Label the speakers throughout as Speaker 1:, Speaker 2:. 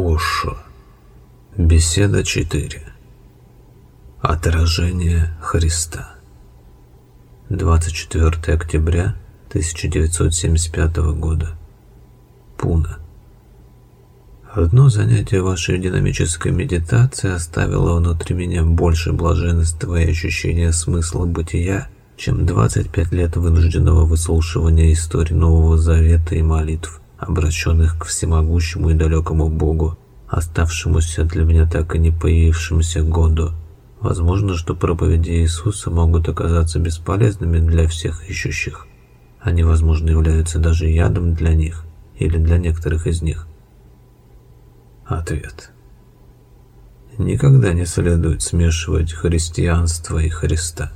Speaker 1: Ошо. Беседа 4. Отражение Христа. 24 октября 1975 года. Пуна. Одно занятие вашей динамической медитации оставило внутри меня больше блаженства и ощущения смысла бытия, чем 25 лет вынужденного выслушивания истории Нового Завета и молитв, обращенных к всемогущему и далекому Богу, оставшемуся для меня так и не появившемуся году. Возможно, что проповеди Иисуса могут оказаться бесполезными для всех ищущих. Они, возможно, являются даже ядом для них или для некоторых из них. Ответ. Никогда не следует смешивать христианство и Христа.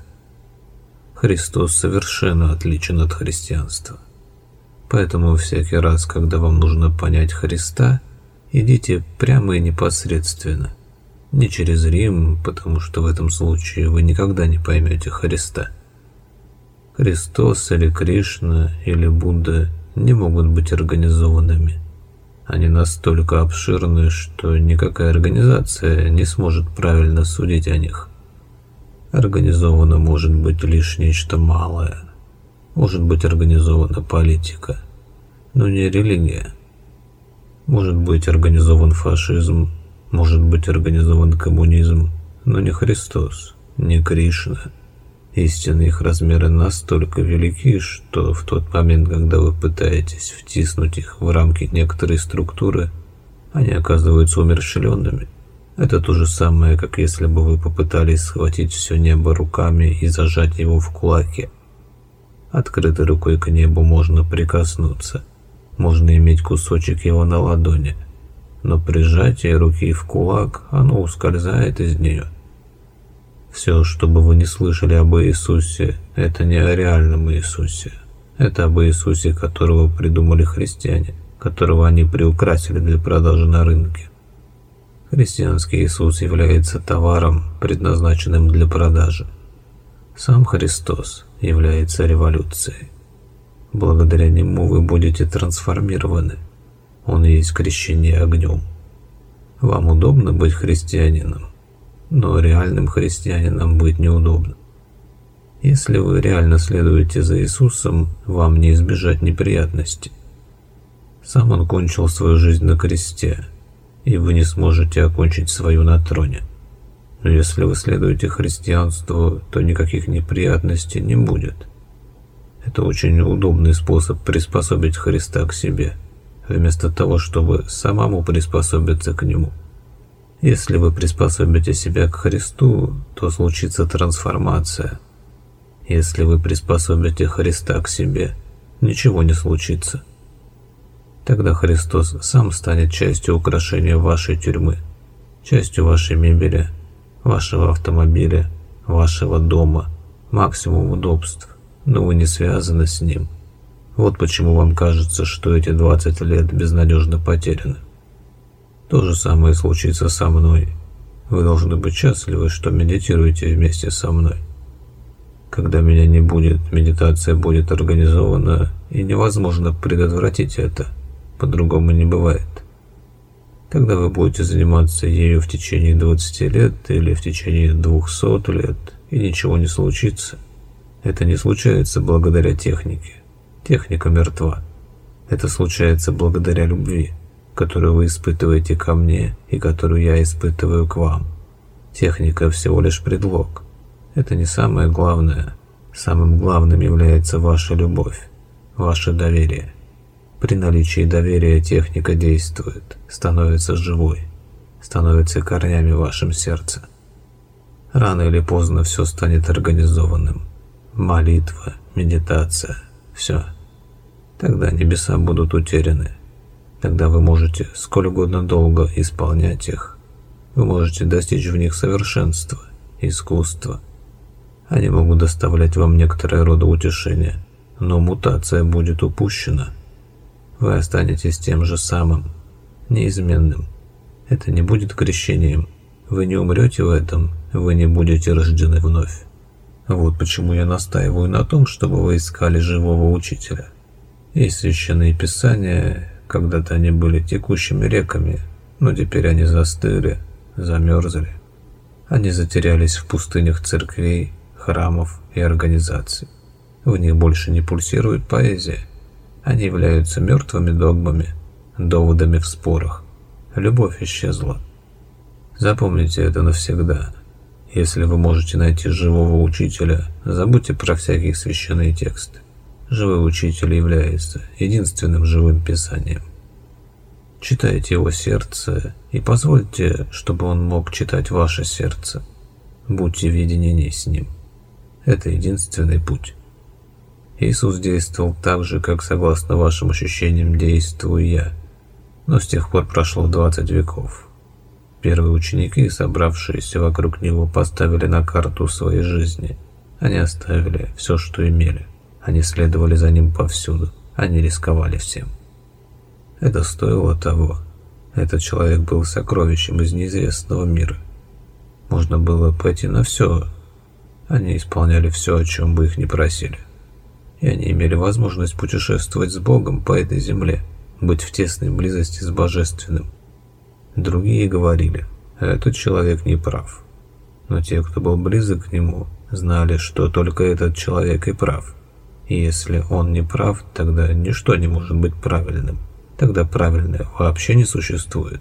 Speaker 1: Христос совершенно отличен от христианства. Поэтому всякий раз, когда вам нужно понять Христа, идите прямо и непосредственно. Не через Рим, потому что в этом случае вы никогда не поймете Христа. Христос или Кришна или Будда не могут быть организованными. Они настолько обширны, что никакая организация не сможет правильно судить о них. Организовано может быть лишь нечто малое. Может быть организована политика, но не религия. Может быть организован фашизм, может быть организован коммунизм, но не Христос, не Кришна. Истинные их размеры настолько велики, что в тот момент, когда вы пытаетесь втиснуть их в рамки некоторой структуры, они оказываются умерщвленными. Это то же самое, как если бы вы попытались схватить все небо руками и зажать его в кулаке. Открытой рукой к небу можно прикоснуться, можно иметь кусочек его на ладони, но при сжатии руки в кулак оно ускользает из нее. Все, что бы вы не слышали об Иисусе, это не о реальном Иисусе. Это об Иисусе, которого придумали христиане, которого они приукрасили для продажи на рынке. Христианский Иисус является товаром, предназначенным для продажи. Сам Христос является революцией. Благодаря Нему вы будете трансформированы. Он есть крещение огнем. Вам удобно быть христианином, но реальным христианином быть неудобно. Если вы реально следуете за Иисусом, вам не избежать неприятностей. Сам Он кончил свою жизнь на кресте, и вы не сможете окончить свою на троне. Но если вы следуете христианству, то никаких неприятностей не будет. Это очень удобный способ приспособить Христа к себе, вместо того, чтобы самому приспособиться к Нему. Если вы приспособите себя к Христу, то случится трансформация. Если вы приспособите Христа к себе, ничего не случится. Тогда Христос сам станет частью украшения вашей тюрьмы, частью вашей мебели, вашего автомобиля, вашего дома, максимум удобств, но вы не связаны с ним. Вот почему вам кажется, что эти 20 лет безнадежно потеряны. То же самое случится со мной. Вы должны быть счастливы, что медитируете вместе со мной. Когда меня не будет, медитация будет организована, и невозможно предотвратить это – по-другому не бывает. Когда вы будете заниматься ею в течение 20 лет или в течение 200 лет, и ничего не случится, это не случается благодаря технике. Техника мертва. Это случается благодаря любви, которую вы испытываете ко мне и которую я испытываю к вам. Техника всего лишь предлог. Это не самое главное. Самым главным является ваша любовь, ваше доверие. При наличии доверия техника действует, становится живой, становится корнями в вашем сердце. Рано или поздно все станет организованным. Молитва, медитация, все. Тогда небеса будут утеряны. Тогда вы можете сколь угодно долго исполнять их. Вы можете достичь в них совершенства, искусства. Они могут доставлять вам некоторое рода утешение, но мутация будет упущена – вы останетесь тем же самым, неизменным. Это не будет крещением. Вы не умрете в этом, вы не будете рождены вновь. Вот почему я настаиваю на том, чтобы вы искали живого учителя. И священные писания, когда-то они были текущими реками, но теперь они застыли, замерзли. Они затерялись в пустынях церквей, храмов и организаций. В них больше не пульсирует поэзия. Они являются мертвыми догмами, доводами в спорах. Любовь исчезла. Запомните это навсегда. Если вы можете найти живого учителя, забудьте про всякие священные тексты. Живой учитель является единственным живым писанием. Читайте его сердце и позвольте, чтобы он мог читать ваше сердце. Будьте в единении с ним. Это единственный путь. Иисус действовал так же, как согласно вашим ощущениям действую я. Но с тех пор прошло 20 веков. Первые ученики, собравшиеся вокруг него, поставили на карту своей жизни. Они оставили все, что имели. Они следовали за ним повсюду. Они рисковали всем. Это стоило того. Этот человек был сокровищем из неизвестного мира. Можно было пойти на все. Они исполняли все, о чем бы их не просили. И они имели возможность путешествовать с Богом по этой земле, быть в тесной близости с Божественным. Другие говорили, этот человек не прав. Но те, кто был близок к нему, знали, что только этот человек и прав. И если он не прав, тогда ничто не может быть правильным. Тогда правильное вообще не существует.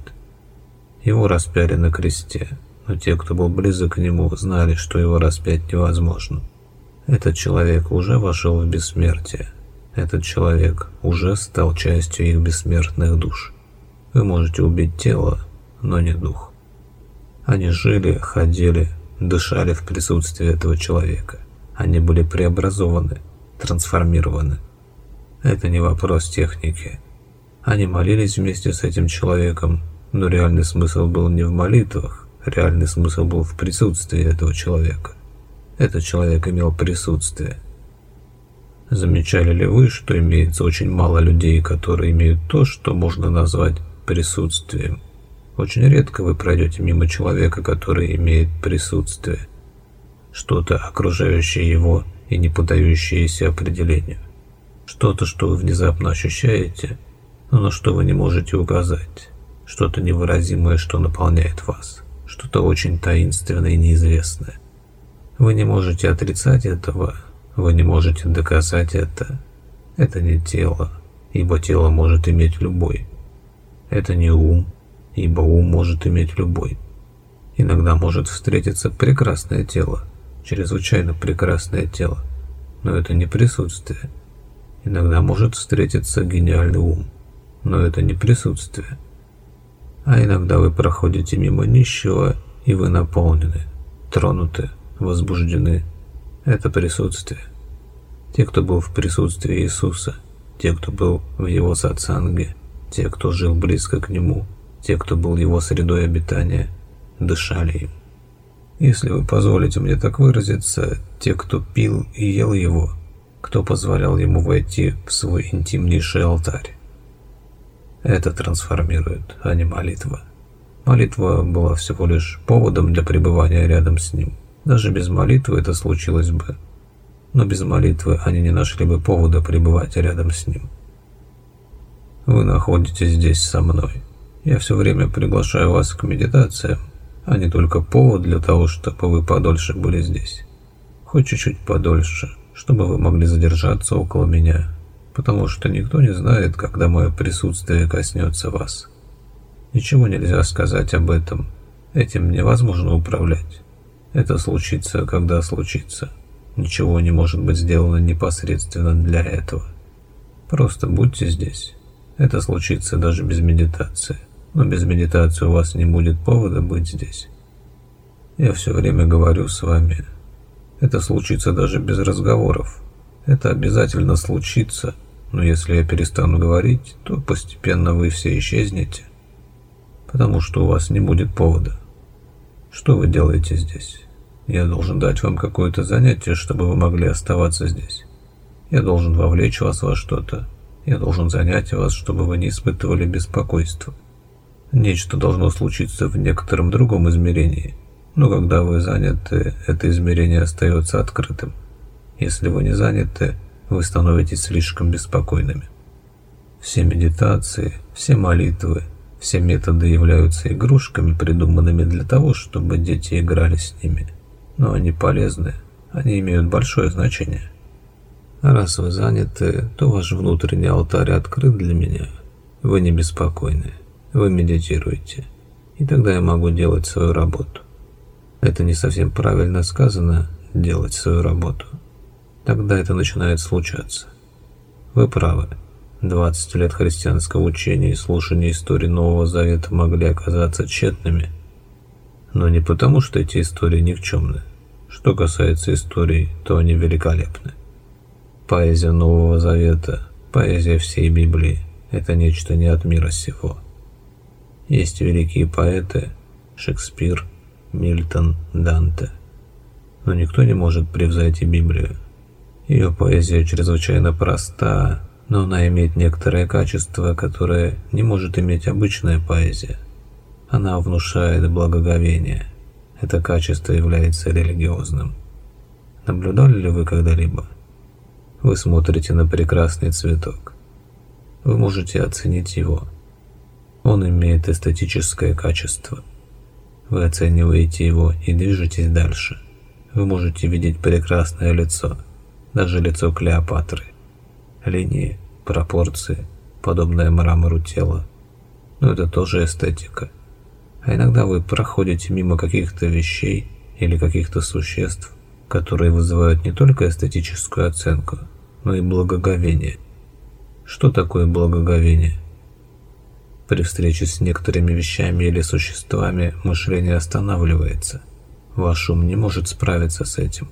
Speaker 1: Его распяли на кресте, но те, кто был близок к нему, знали, что его распять невозможно. Этот человек уже вошел в бессмертие. Этот человек уже стал частью их бессмертных душ. Вы можете убить тело, но не дух. Они жили, ходили, дышали в присутствии этого человека. Они были преобразованы, трансформированы. Это не вопрос техники. Они молились вместе с этим человеком, но реальный смысл был не в молитвах, реальный смысл был в присутствии этого человека. Этот человек имел присутствие. Замечали ли вы, что имеется очень мало людей, которые имеют то, что можно назвать присутствием. Очень редко вы пройдете мимо человека, который имеет присутствие, что-то окружающее его и не поддающееся определению, что-то, что вы внезапно ощущаете, но на что вы не можете указать, что-то невыразимое, что наполняет вас, что-то очень таинственное и неизвестное. Вы не можете отрицать этого, вы не можете доказать это. Это не тело, ибо тело может иметь любой. Это не ум, ибо ум может иметь любой. Иногда может встретиться прекрасное тело, чрезвычайно прекрасное тело, но это не присутствие. Иногда может встретиться гениальный ум, но это не присутствие. А иногда вы проходите мимо нищего, и вы наполнены, тронуты, возбуждены. Это присутствие. Те, кто был в присутствии Иисуса, те, кто был в Его сатсанге, те, кто жил близко к нему, те, кто был его средой обитания, дышали им. Если вы позволите мне так выразиться, те, кто пил и ел его, кто позволял ему войти в свой интимнейший алтарь. Это трансформирует, а не молитва. Молитва была всего лишь поводом для пребывания рядом с ним. Даже без молитвы это случилось бы. Но без молитвы они не нашли бы повода пребывать рядом с ним. Вы находитесь здесь со мной. Я все время приглашаю вас к медитациям, а не только повод для того, чтобы вы подольше были здесь. Хоть чуть-чуть подольше, чтобы вы могли задержаться около меня, потому что никто не знает, когда мое присутствие коснется вас. Ничего нельзя сказать об этом, этим невозможно управлять. Это случится, когда случится. Ничего не может быть сделано непосредственно для этого. Просто будьте здесь. Это случится даже без медитации. Но без медитации у вас не будет повода быть здесь. Я все время говорю с вами. Это случится даже без разговоров. Это обязательно случится, но если я перестану говорить, то постепенно вы все исчезнете, потому что у вас не будет повода. Что вы делаете здесь? Я должен дать вам какое-то занятие, чтобы вы могли оставаться здесь. Я должен вовлечь вас во что-то, я должен занять вас, чтобы вы не испытывали беспокойства. Нечто должно случиться в некотором другом измерении, но когда вы заняты, это измерение остается открытым. Если вы не заняты, вы становитесь слишком беспокойными. Все медитации, все молитвы, Все методы являются игрушками, придуманными для того, чтобы дети играли с ними. Но они полезны, они имеют большое значение. Раз вы заняты, то ваш внутренний алтарь открыт для меня. Вы не беспокойны, вы медитируете, и тогда я могу делать свою работу. Это не совсем правильно сказано «делать свою работу». Тогда это начинает случаться. Вы правы. 20 лет христианского учения и слушания истории Нового Завета могли оказаться тщетными, но не потому, что эти истории никчемны. Что касается историй, то они великолепны. Поэзия Нового Завета, поэзия всей Библии – это нечто не от мира сего. Есть великие поэты – Шекспир, Мильтон, Данте. Но никто не может превзойти Библию. Ее поэзия чрезвычайно проста, но она имеет некоторые качества, которые не может иметь обычная поэзия. Она внушает благоговение. Это качество является религиозным. Наблюдали ли вы когда-либо? Вы смотрите на прекрасный цветок. Вы можете оценить его. Он имеет эстетическое качество. Вы оцениваете его и движетесь дальше. Вы можете видеть прекрасное лицо, даже лицо Клеопатры. Линии, пропорции, подобное мрамору тела. Но это тоже эстетика. А иногда вы проходите мимо каких-то вещей или каких-то существ, которые вызывают не только эстетическую оценку, но и благоговение. Что такое благоговение? При встрече с некоторыми вещами или существами мышление останавливается. Ваш ум не может справиться с этим.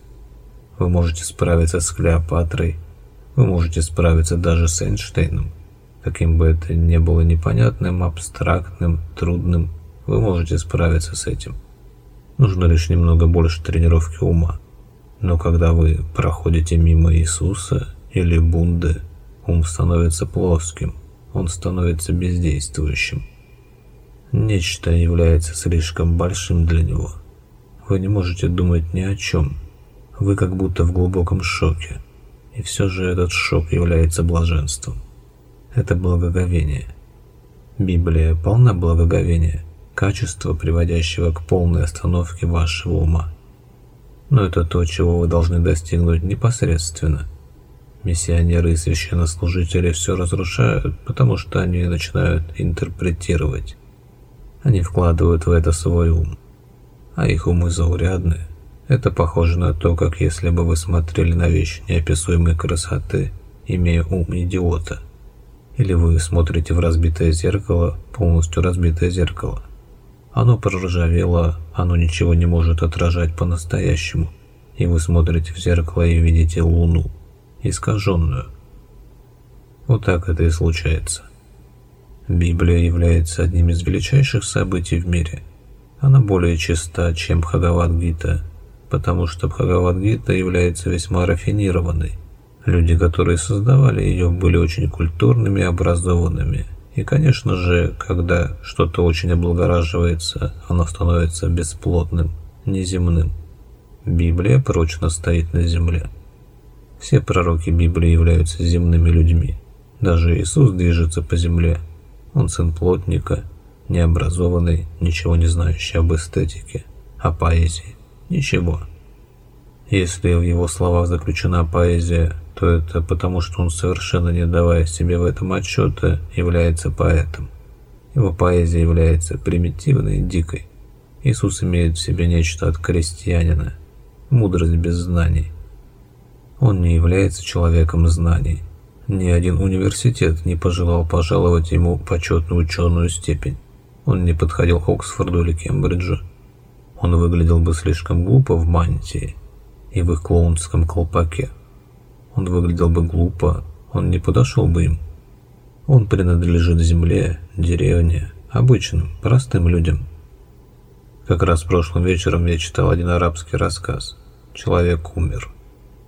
Speaker 1: Вы можете справиться с Клеопатрой, вы можете справиться даже с Эйнштейном. Каким бы это ни было непонятным, абстрактным, трудным, вы можете справиться с этим. Нужно лишь немного больше тренировки ума. Но когда вы проходите мимо Иисуса или Бунды, ум становится плоским, он становится бездействующим. Нечто является слишком большим для него. Вы не можете думать ни о чем. Вы как будто в глубоком шоке. И все же этот шок является блаженством. Это благоговение. Библия полна благоговения, качества, приводящего к полной остановке вашего ума. Но это то, чего вы должны достигнуть непосредственно – Миссионеры и священнослужители все разрушают, потому что они начинают интерпретировать. Они вкладывают в это свой ум. А их умы заурядны. Это похоже на то, как если бы вы смотрели на вещь неописуемой красоты, имея ум идиота. Или вы смотрите в разбитое зеркало, полностью разбитое зеркало. Оно проржавело, оно ничего не может отражать по-настоящему. И вы смотрите в зеркало и видите луну искаженную. Вот так это и случается. Библия является одним из величайших событий в мире. Она более чиста, чем Бхагавад-гита, потому что Бхагавад-гита является весьма рафинированной. Люди, которые создавали ее, были очень культурными и образованными. И, конечно же, когда что-то очень облагораживается, оно становится бесплотным, неземным. Библия прочно стоит на земле. Все пророки Библии являются земными людьми. Даже Иисус движется по земле. Он сын плотника, необразованный, ничего не знающий об эстетике, о поэзии. Ничего. Если в его словах заключена поэзия, то это потому, что он, совершенно не давая себе в этом отчета, является поэтом. Его поэзия является примитивной и дикой. Иисус имеет в себе нечто от крестьянина, мудрость без знаний. Он не является человеком знаний. Ни один университет не пожелал пожаловать ему почетную ученую степень. Он не подходил к Оксфорду или Кембриджу. Он выглядел бы слишком глупо в мантии и в их клоунском колпаке. Он выглядел бы глупо, он не подошел бы им. Он принадлежит земле, деревне, обычным, простым людям. Как раз прошлым вечером я читал один арабский рассказ. Человек умер.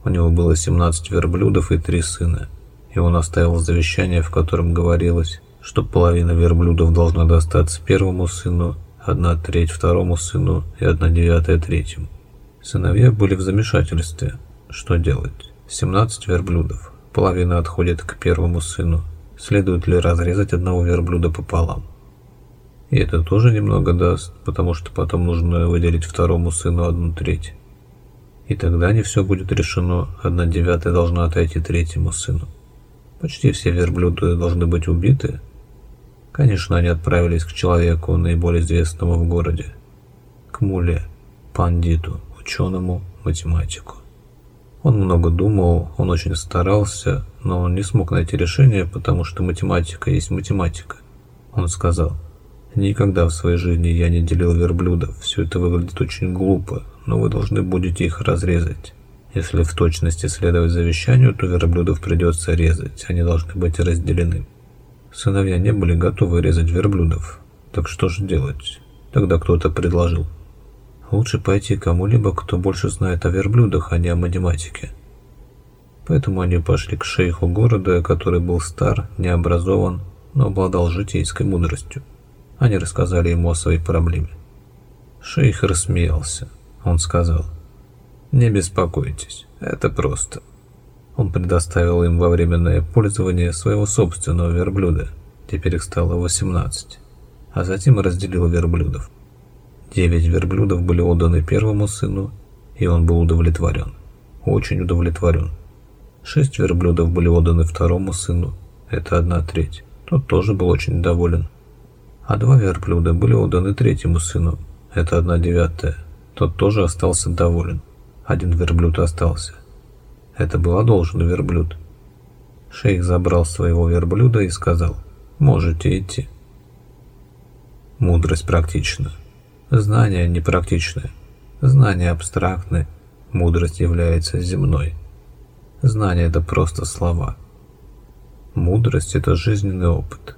Speaker 1: У него было 17 верблюдов и три сына, и он оставил завещание, в котором говорилось, что половина верблюдов должна достаться первому сыну, одна треть второму сыну и одна девятая третьему. Сыновья были в замешательстве. Что делать? 17 верблюдов. Половина отходит к первому сыну. Следует ли разрезать одного верблюда пополам? И это тоже немного даст, потому что потом нужно выделить второму сыну одну треть. И тогда не все будет решено, одна девятая должна отойти третьему сыну. Почти все верблюды должны быть убиты. Конечно, они отправились к человеку, наиболее известному в городе. К муле, пандиту, ученому, математику. Он много думал, он очень старался, но он не смог найти решение, потому что математика есть математика. Он сказал – Никогда в своей жизни я не делил верблюдов. Все это выглядит очень глупо, но вы должны будете их разрезать. Если в точности следовать завещанию, то верблюдов придется резать, они должны быть разделены. Сыновья не были готовы резать верблюдов. Так что же делать? Тогда кто-то предложил. Лучше пойти кому-либо, кто больше знает о верблюдах, а не о математике. Поэтому они пошли к шейху города, который был стар, необразован, но обладал житейской мудростью. Они рассказали ему о своей проблеме. Шейх рассмеялся. Он сказал, «Не беспокойтесь, это просто». Он предоставил им во временное пользование своего собственного верблюда, теперь их стало 18, а затем разделил верблюдов. Девять верблюдов были отданы первому сыну, и он был удовлетворен, очень удовлетворен. Шесть верблюдов были отданы второму сыну, это одна треть, тот тоже был очень доволен а два верблюда были отданы третьему сыну. Это одна девятая. Тот тоже остался доволен. Один верблюд остался. Это был одолженный верблюд. Шейх забрал своего верблюда и сказал, «Можете идти». Мудрость практична. Знание непрактичное. Знание абстрактное. Мудрость является земной. Знание – это просто слова. Мудрость – это жизненный опыт.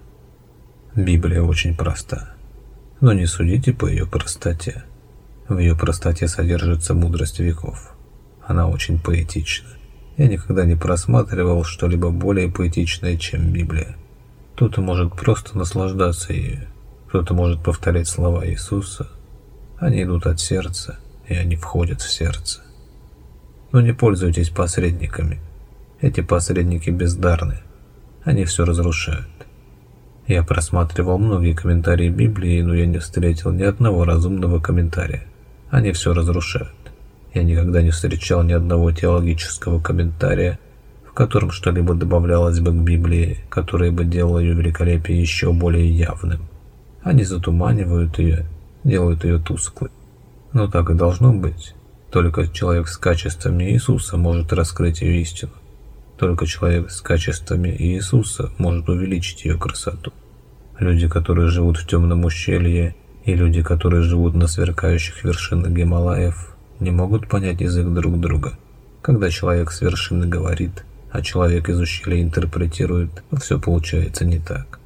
Speaker 1: Библия очень проста. Но не судите по ее простоте. В ее простоте содержится мудрость веков. Она очень поэтична. Я никогда не просматривал что-либо более поэтичное, чем Библия. Кто-то может просто наслаждаться ею, кто-то может повторять слова Иисуса. Они идут от сердца, и они входят в сердце. Но не пользуйтесь посредниками. Эти посредники бездарны. Они все разрушают. Я просматривал многие комментарии Библии, но я не встретил ни одного разумного комментария. Они все разрушают. Я никогда не встречал ни одного теологического комментария, в котором что-либо добавлялось бы к Библии, которое бы делало ее великолепие еще более явным. Они затуманивают ее, делают ее тусклой. Но так и должно быть. Только человек с качествами Иисуса может раскрыть ее истину. Только человек с качествами Иисуса может увеличить ее красоту. Люди, которые живут в темном ущелье, и люди, которые живут на сверкающих вершинах Гималаев, не могут понять язык друг друга. Когда человек с вершины говорит, а человек из ущелья интерпретирует, все получается не так.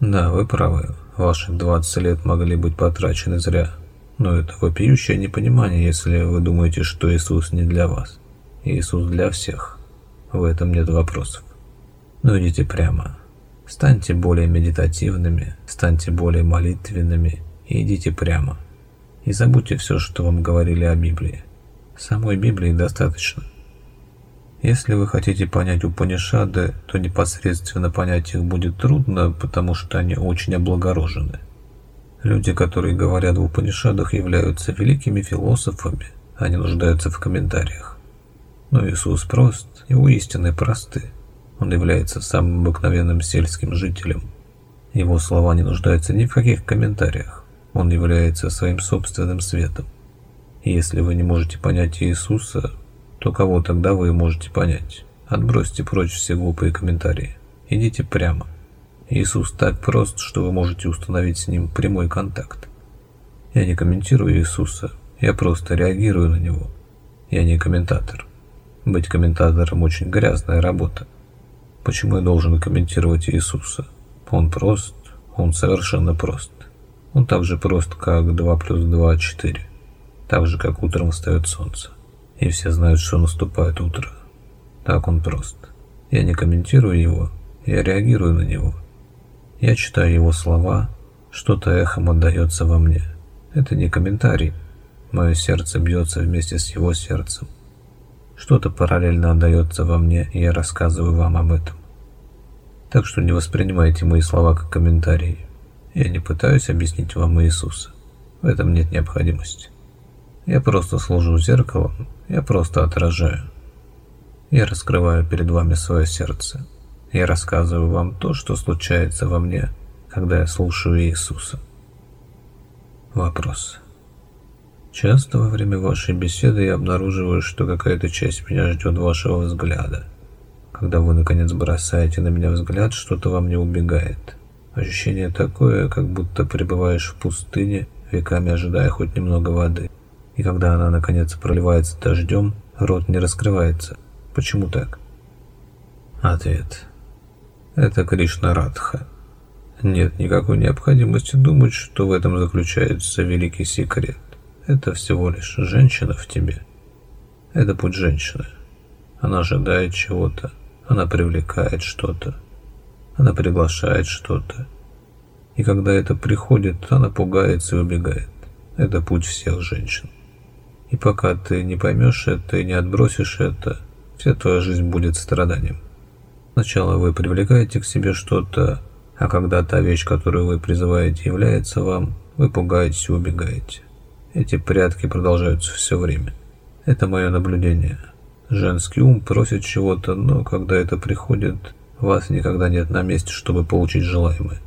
Speaker 1: Да, вы правы, ваши 20 лет могли быть потрачены зря, но это вопиющее непонимание, если вы думаете, что Иисус не для вас. Иисус для всех. В этом нет вопросов. Но идите прямо. Станьте более медитативными, станьте более молитвенными и идите прямо. И забудьте все, что вам говорили о Библии. Самой Библии достаточно. Если вы хотите понять Упанишады, то непосредственно понять их будет трудно, потому что они очень облагорожены. Люди, которые говорят в Упанишадах, являются великими философами, они нуждаются в комментариях. Но Иисус прост, его истины просты. Он является самым обыкновенным сельским жителем. Его слова не нуждаются ни в каких комментариях. Он является своим собственным светом. И если вы не можете понять Иисуса, то кого тогда вы можете понять? Отбросьте прочь все глупые комментарии. Идите прямо. Иисус так прост, что вы можете установить с ним прямой контакт. Я не комментирую Иисуса, я просто реагирую на него. Я не комментатор. Быть комментатором очень грязная работа. Почему я должен комментировать Иисуса? Он прост, он совершенно прост. Он так же прост, как 2 плюс 2 – 4. Так же, как утром встает солнце. И все знают, что наступает утро. Так он прост. Я не комментирую его, я реагирую на него. Я читаю его слова, что-то эхом отдается во мне. Это не комментарий. Мое сердце бьется вместе с его сердцем. Что-то параллельно отдается во мне, и я рассказываю вам об этом. Так что не воспринимайте мои слова как комментарии. Я не пытаюсь объяснить вам Иисуса. В этом нет необходимости. Я просто служу зеркалом, я просто отражаю. Я раскрываю перед вами свое сердце. Я рассказываю вам то, что случается во мне, когда я слушаю Иисуса. Вопрос. Часто во время вашей беседы я обнаруживаю, что какая-то часть меня ждет вашего взгляда. Когда вы, наконец, бросаете на меня взгляд, что-то во мне убегает. Ощущение такое, как будто пребываешь в пустыне, веками ожидая хоть немного воды. И когда она, наконец, проливается дождем, рот не раскрывается. Почему так? Ответ. Это Кришна Радха. Нет никакой необходимости думать, что в этом заключается великий секрет. Это всего лишь женщина в тебе. Это путь женщины. Она ожидает чего-то, она привлекает что-то, она приглашает что-то. И когда это приходит, она пугается и убегает. Это путь всех женщин. И пока ты не поймешь это и не отбросишь это, вся твоя жизнь будет страданием. Сначала вы привлекаете к себе что-то, а когда та вещь, которую вы призываете, является вам, вы пугаетесь и убегаете. Эти прятки продолжаются все время. Это мое наблюдение. Женский ум просит чего-то, но когда это приходит, вас никогда нет на месте, чтобы получить желаемое.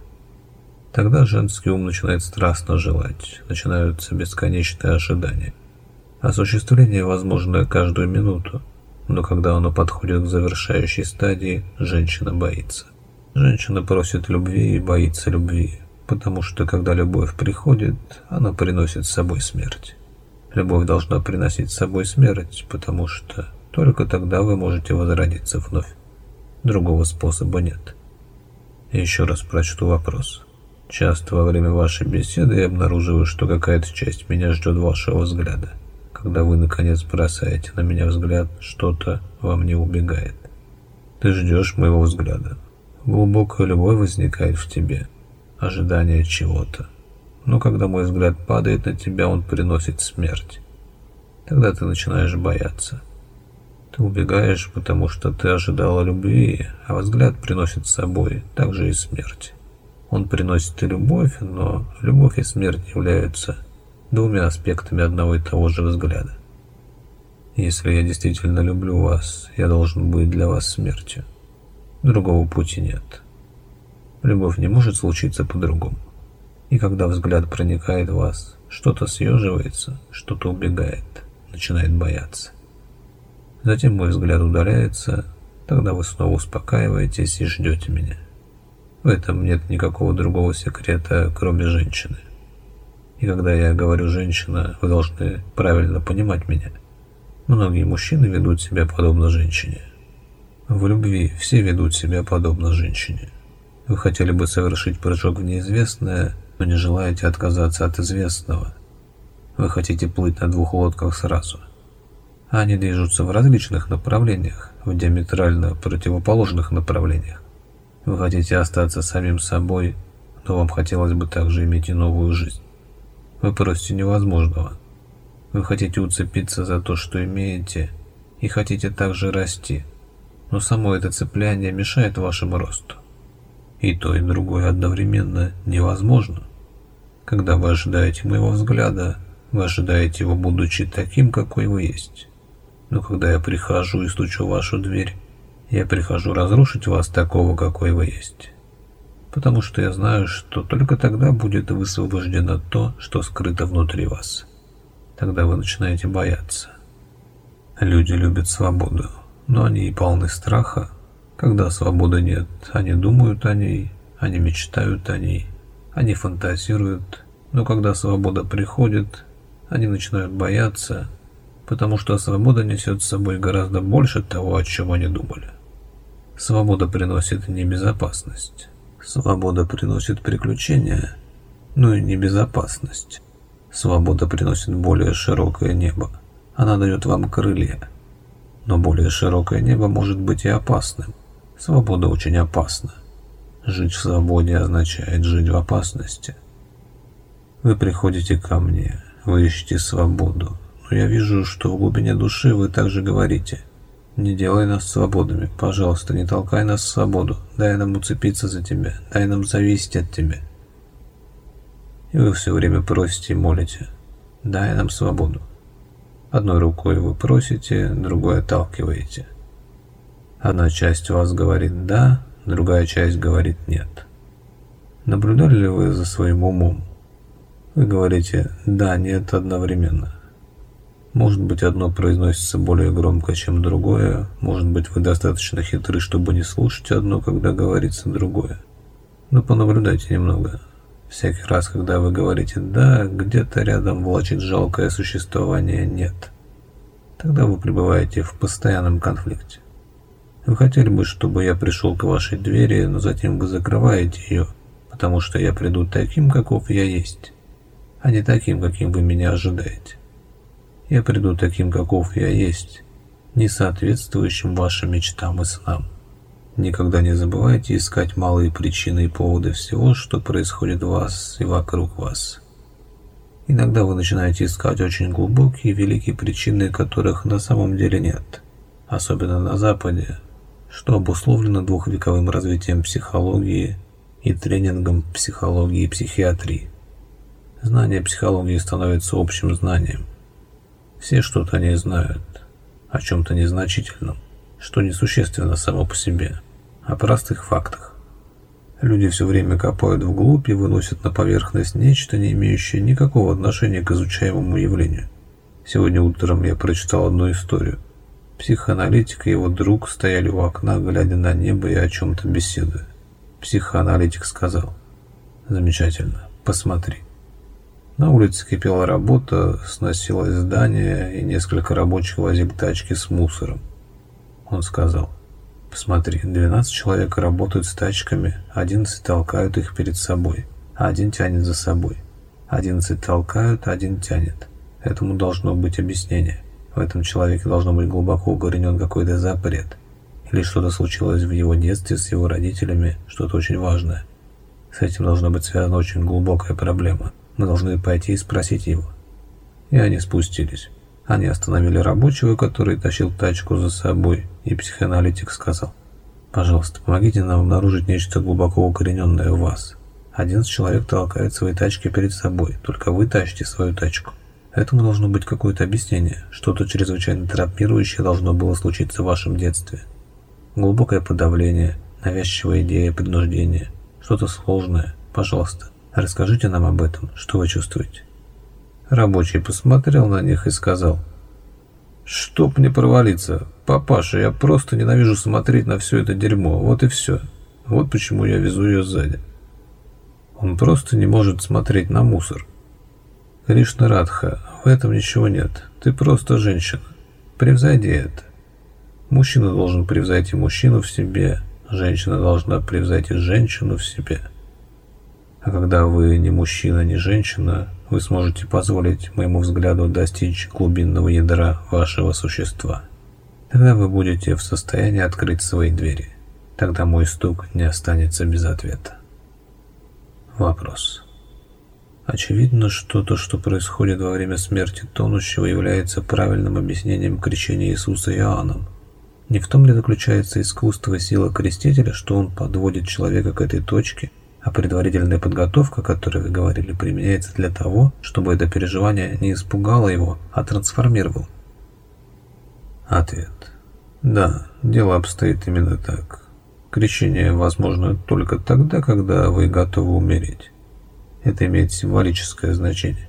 Speaker 1: Тогда женский ум начинает страстно желать, начинаются бесконечные ожидания. Осуществление возможно каждую минуту, но когда оно подходит к завершающей стадии, женщина боится. Женщина просит любви и боится любви, потому что когда любовь приходит, она приносит с собой смерть. Любовь должна приносить с собой смерть, потому что только тогда вы можете возродиться вновь. Другого способа нет. еще раз прочту вопрос. Часто во время вашей беседы я обнаруживаю, что какая-то часть меня ждет вашего взгляда. Когда вы, наконец, бросаете на меня взгляд, что-то во мне убегает. Ты ждешь моего взгляда. Глубокая любовь возникает в тебе, ожидание чего-то. Но когда мой взгляд падает на тебя, он приносит смерть. Тогда ты начинаешь бояться. Ты убегаешь, потому что ты ожидала любви, а взгляд приносит с собой также и смерть. Он приносит и любовь, но любовь и смерть являются двумя аспектами одного и того же взгляда. Если я действительно люблю вас, я должен быть для вас смертью. Другого пути нет. Любовь не может случиться по-другому. И когда взгляд проникает в вас, что-то съеживается, что-то убегает, начинает бояться. Затем мой взгляд удаляется, тогда вы снова успокаиваетесь и ждете меня. В этом нет никакого другого секрета, кроме женщины. И когда я говорю «женщина», вы должны правильно понимать меня. Многие мужчины ведут себя подобно женщине. В любви все ведут себя подобно женщине. Вы хотели бы совершить прыжок в неизвестное, но не желаете отказаться от известного. Вы хотите плыть на двух лодках сразу. Они движутся в различных направлениях, в диаметрально противоположных направлениях. Вы хотите остаться самим собой, но вам хотелось бы также иметь и новую жизнь. Вы просите невозможного. Вы хотите уцепиться за то, что имеете, и хотите также расти, но само это цепляние мешает вашему росту. И то, и другое одновременно невозможно. Когда вы ожидаете моего взгляда, вы ожидаете его, будучи таким, какой вы есть. Но когда я прихожу и стучу в вашу дверь, я прихожу разрушить вас такого, какой вы есть потому что я знаю, что только тогда будет высвобождено то, что скрыто внутри вас. Тогда вы начинаете бояться. Люди любят свободу, но они и полны страха. Когда свободы нет, они думают о ней, они мечтают о ней, они фантазируют, но когда свобода приходит, они начинают бояться, потому что свобода несет с собой гораздо больше того, о чем они думали. Свобода приносит небезопасность. Свобода приносит приключения, но и небезопасность. Свобода приносит более широкое небо. Она дает вам крылья. Но более широкое небо может быть и опасным. Свобода очень опасна. Жить в свободе означает жить в опасности. Вы приходите ко мне, вы ищете свободу, но я вижу, что в глубине души вы также говорите – не делай нас свободными. Пожалуйста, не толкай нас в свободу. Дай нам уцепиться за тебя. Дай нам зависеть от тебя. И вы все время просите и молите. Дай нам свободу. Одной рукой вы просите, другой отталкиваете. Одна часть у вас говорит «да», другая часть говорит «нет». Наблюдали ли вы за своим умом? Вы говорите «да», «нет» одновременно. Может быть, одно произносится более громко, чем другое. Может быть, вы достаточно хитры, чтобы не слушать одно, когда говорится другое. Но понаблюдайте немного. Всякий раз, когда вы говорите «да», где-то рядом влачит жалкое существование «нет». Тогда вы пребываете в постоянном конфликте. Вы хотели бы, чтобы я пришел к вашей двери, но затем вы закрываете ее, потому что я приду таким, каков я есть, а не таким, каким вы меня ожидаете. Я приду таким, каков я есть, не соответствующим вашим мечтам и снам. Никогда не забывайте искать малые причины и поводы всего, что происходит в вас и вокруг вас. Иногда вы начинаете искать очень глубокие и великие причины, которых на самом деле нет. Особенно на Западе, что обусловлено двухвековым развитием психологии и тренингом психологии и психиатрии. Знание психологии становится общим знанием. Все что-то не знают, о чем-то незначительном что несущественно само по себе, о простых фактах. Люди все время копают вглубь и выносят на поверхность нечто, не имеющее никакого отношения к изучаемому явлению. Сегодня утром я прочитал одну историю. Психоаналитик и его друг стояли у окна, глядя на небо и о чем-то беседуя. Психоаналитик сказал, «Замечательно, посмотри». На улице кипела работа, сносилось здание, и несколько рабочих возили тачки с мусором. Он сказал, «Посмотри, 12 человек работают с тачками, 11 толкают их перед собой, а один тянет за собой. 11 толкают, один тянет. Этому должно быть объяснение. В этом человеке должно быть глубоко укоренен какой-то запрет. Или что-то случилось в его детстве с его родителями, что-то очень важное. С этим должна быть связана очень глубокая проблема. Мы должны пойти и спросить его». И они спустились. Они остановили рабочего, который тащил тачку за собой, и психоаналитик сказал, «Пожалуйста, помогите нам обнаружить нечто глубоко укорененное в вас. Один человек толкает свои тачки перед собой, только вы тащите свою тачку. Этому должно быть какое-то объяснение, что-то чрезвычайно травмирующее должно было случиться в вашем детстве. Глубокое подавление, навязчивая идея принуждения, что-то сложное. Пожалуйста, расскажите нам об этом, что вы чувствуете». Рабочий посмотрел на них и сказал, «Чтоб не провалиться, папаша, я просто ненавижу смотреть на все это дерьмо, вот и все. Вот почему я везу ее сзади». Он просто не может смотреть на мусор. Кришна Радха, в этом ничего нет. Ты просто женщина. Превзойди это. Мужчина должен превзойти мужчину в себе, женщина должна превзойти женщину в себе. А когда вы не мужчина, не женщина, вы сможете позволить моему взгляду достичь глубинного ядра вашего существа. Тогда вы будете в состоянии открыть свои двери. Тогда мой стук не останется без ответа. Вопрос. Очевидно, что то, что происходит во время смерти тонущего, является правильным объяснением крещения Иисуса Иоанном. Не в том ли заключается искусство и сила крестителя, что он подводит человека к этой точке – а предварительная подготовка, о которой вы говорили, применяется для того, чтобы это переживание не испугало его, а трансформировало. Ответ. Да, дело обстоит именно так. Крещение возможно только тогда, когда вы готовы умереть. Это имеет символическое значение.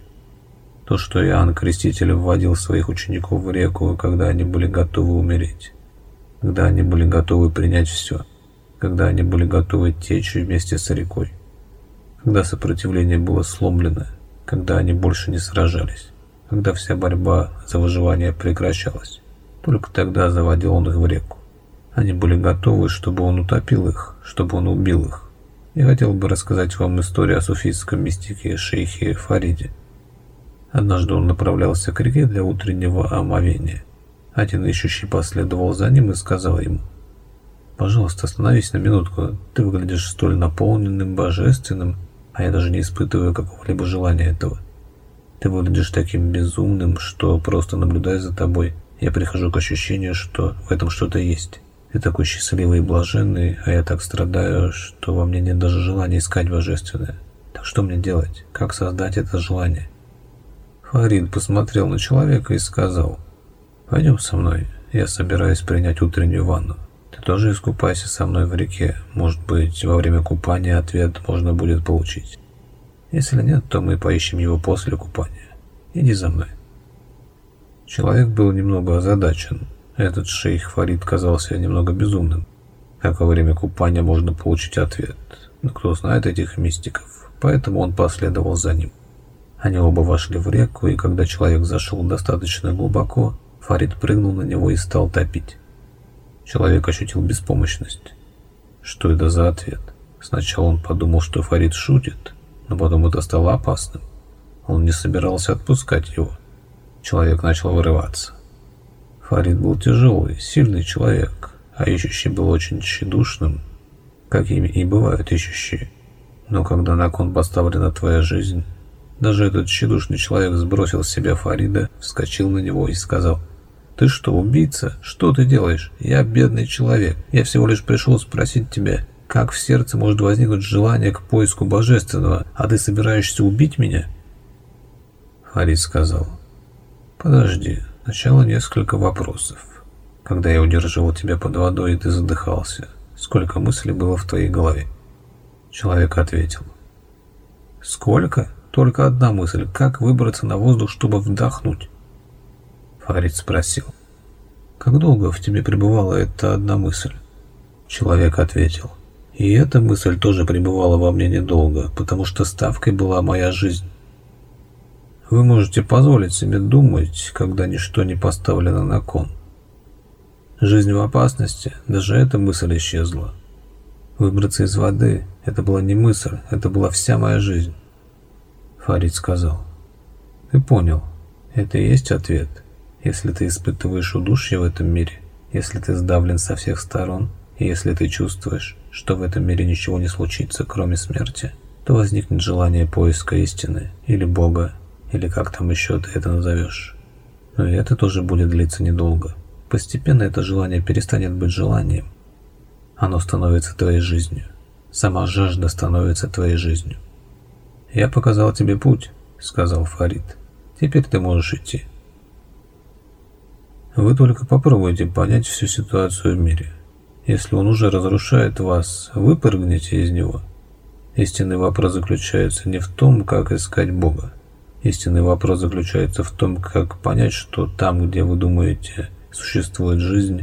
Speaker 1: То, что Иоанн Креститель вводил своих учеников в реку, когда они были готовы умереть. Когда они были готовы принять все – когда они были готовы течь вместе с рекой, когда сопротивление было сломлено, когда они больше не сражались, когда вся борьба за выживание прекращалась. Только тогда заводил он их в реку. Они были готовы, чтобы он утопил их, чтобы он убил их. Я хотел бы рассказать вам историю о суфийском мистике шейхе Фариде. Однажды он направлялся к реке для утреннего омовения. Один ищущий последовал за ним и сказал ему – Пожалуйста, остановись на минутку. Ты выглядишь столь наполненным, божественным, а я даже не испытываю какого-либо желания этого. Ты выглядишь таким безумным, что просто наблюдая за тобой, я прихожу к ощущению, что в этом что-то есть. Ты такой счастливый и блаженный, а я так страдаю, что во мне нет даже желания искать божественное. Так Что мне делать? Как создать это желание? Фарид посмотрел на человека и сказал, «Пойдем со мной, я собираюсь принять утреннюю ванну. Тоже искупайся со мной в реке. Может быть, во время купания ответ можно будет получить. Если нет, то мы поищем его после купания. Иди за мной». Человек был немного озадачен. Этот шейх Фарид казался немного безумным. Как во время купания можно получить ответ? Но кто знает этих мистиков, поэтому он последовал за ним. Они оба вошли в реку, и когда человек зашел достаточно глубоко, Фарид прыгнул на него и стал топить. Человек ощутил беспомощность. Что это за ответ? Сначала он подумал, что Фарид шутит, но потом это стало опасным. Он не собирался отпускать его. Человек начал вырываться. Фарид был тяжелый, сильный человек, а ищущий был очень тщедушным, какими и бывают ищущие. Но когда на кон поставлена твоя жизнь, даже этот тщедушный человек сбросил с себя Фарида, вскочил на него и сказал, «Ты что, убийца? Что ты делаешь? Я бедный человек. Я всего лишь пришел спросить тебя, как в сердце может возникнуть желание к поиску божественного, а ты собираешься убить меня?» Фарид сказал, «Подожди, сначала несколько вопросов. Когда я удерживал тебя под водой, и ты задыхался, сколько мыслей было в твоей голове? Человек ответил. Сколько? Только одна мысль. Как выбраться на воздух, чтобы вдохнуть? Фарид спросил. Как долго в тебе пребывала эта одна мысль? Человек ответил. И эта мысль тоже пребывала во мне недолго, потому что ставкой была моя жизнь. Вы можете позволить себе думать, когда ничто не поставлено на кон. Жизнь в опасности, даже эта мысль исчезла. Выбраться из воды – это была не мысль, это была вся моя жизнь. Фарид сказал. Ты понял, это и есть ответ. Если ты испытываешь удушье в этом мире, если ты сдавлен со всех сторон, и если ты чувствуешь, что в этом мире ничего не случится, кроме смерти, то возникнет желание поиска истины, или Бога, или как там еще ты это назовешь. Но и это тоже будет длиться недолго. Постепенно это желание перестанет быть желанием. Оно становится твоей жизнью. Сама жажда становится твоей жизнью. «Я показал тебе путь», — сказал Фарид. «Теперь ты можешь идти». Вы только попробуйте понять всю ситуацию в мире. Если он уже разрушает вас, выпрыгните из него. Истинный вопрос заключается не в том, как искать Бога. Истинный вопрос заключается в том, как понять, что там, где вы думаете, существует жизнь,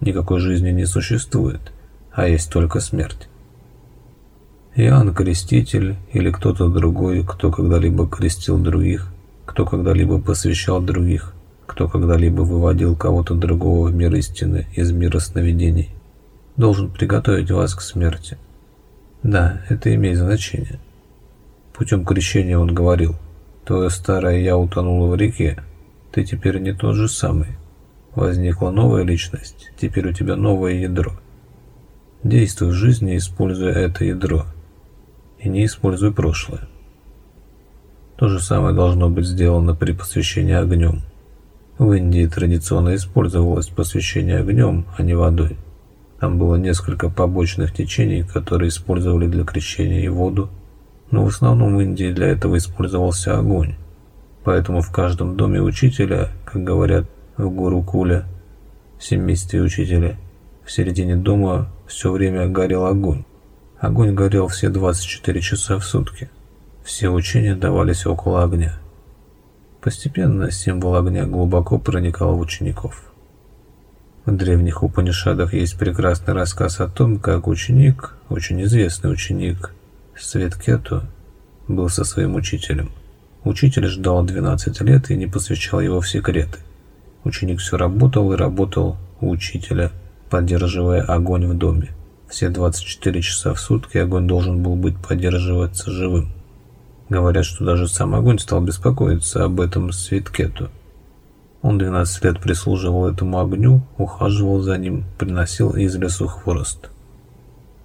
Speaker 1: никакой жизни не существует, а есть только смерть. Иоанн Креститель или кто-то другой, кто когда-либо крестил других, кто когда-либо посвящал других, кто когда-либо выводил кого-то другого в мир истины из мира сновидений, должен приготовить вас к смерти. Да, это имеет значение. Путем крещения он говорил, «Твое старое я утонуло в реке, ты теперь не тот же самый, Возникла новая личность, теперь у тебя новое ядро. Действуй в жизни, используя это ядро, и не используй прошлое. То же самое должно быть сделано при посвящении огнем. В Индии традиционно использовалось посвящение огнем, а не водой. Там было несколько побочных течений, которые использовали для крещения и воду, но в основном в Индии для этого использовался огонь. Поэтому в каждом доме учителя, как говорят, в гору Куля, в семействе учителя. В середине дома все время горел огонь. Огонь горел все 24 часа в сутки. Все учения давались около огня. Постепенно символ огня глубоко проникал в учеников. В древних Упанишадах есть прекрасный рассказ о том, как ученик, очень известный ученик, Светкету, был со своим учителем. Учитель ждал 12 лет и не посвящал его в секреты. Ученик все работал и работал у учителя, поддерживая огонь в доме. Все 24 часа в сутки огонь должен был быть поддерживаться живым. Говорят, что даже сам огонь стал беспокоиться об этом Светкету. Он 12 лет прислуживал этому огню, ухаживал за ним, приносил из лесу хворост.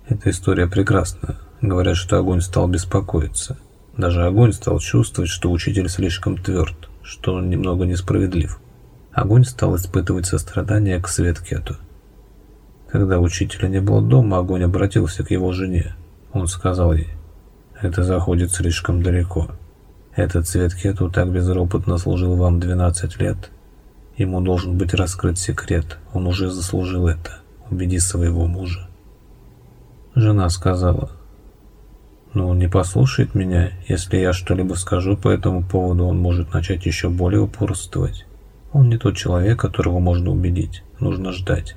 Speaker 1: Эта история прекрасна. Говорят, что огонь стал беспокоиться. Даже огонь стал чувствовать, что учитель слишком тверд, что он немного несправедлив. Огонь стал испытывать сострадание к Светкету. Когда учителя не было дома, огонь обратился к его жене. Он сказал ей, это заходит слишком далеко. Этот Цветкету так безропотно служил вам 12 лет. Ему должен быть раскрыт секрет, он уже заслужил это. Убеди своего мужа. Жена сказала, «Ну, не послушает меня. Если я что-либо скажу по этому поводу, он может начать еще более упорствовать. Он не тот человек, которого можно убедить. Нужно ждать.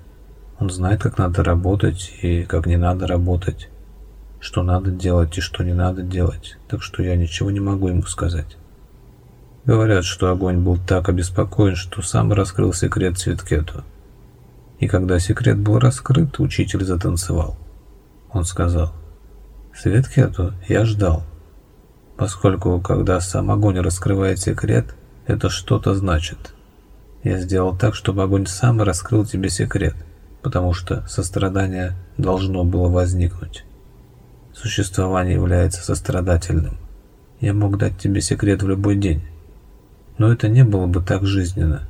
Speaker 1: Он знает, как надо работать и как не надо работать что надо делать и что не надо делать, так что я ничего не могу ему сказать. Говорят, что огонь был так обеспокоен, что сам раскрыл секрет Цветкету. И когда секрет был раскрыт, учитель затанцевал. Он сказал, «Светкету я ждал, поскольку, когда сам огонь раскрывает секрет, это что-то значит. Я сделал так, чтобы огонь сам раскрыл тебе секрет, потому что сострадание должно было возникнуть». Существование является сострадательным. Я мог дать тебе секрет в любой день. Но это не было бы так жизненно.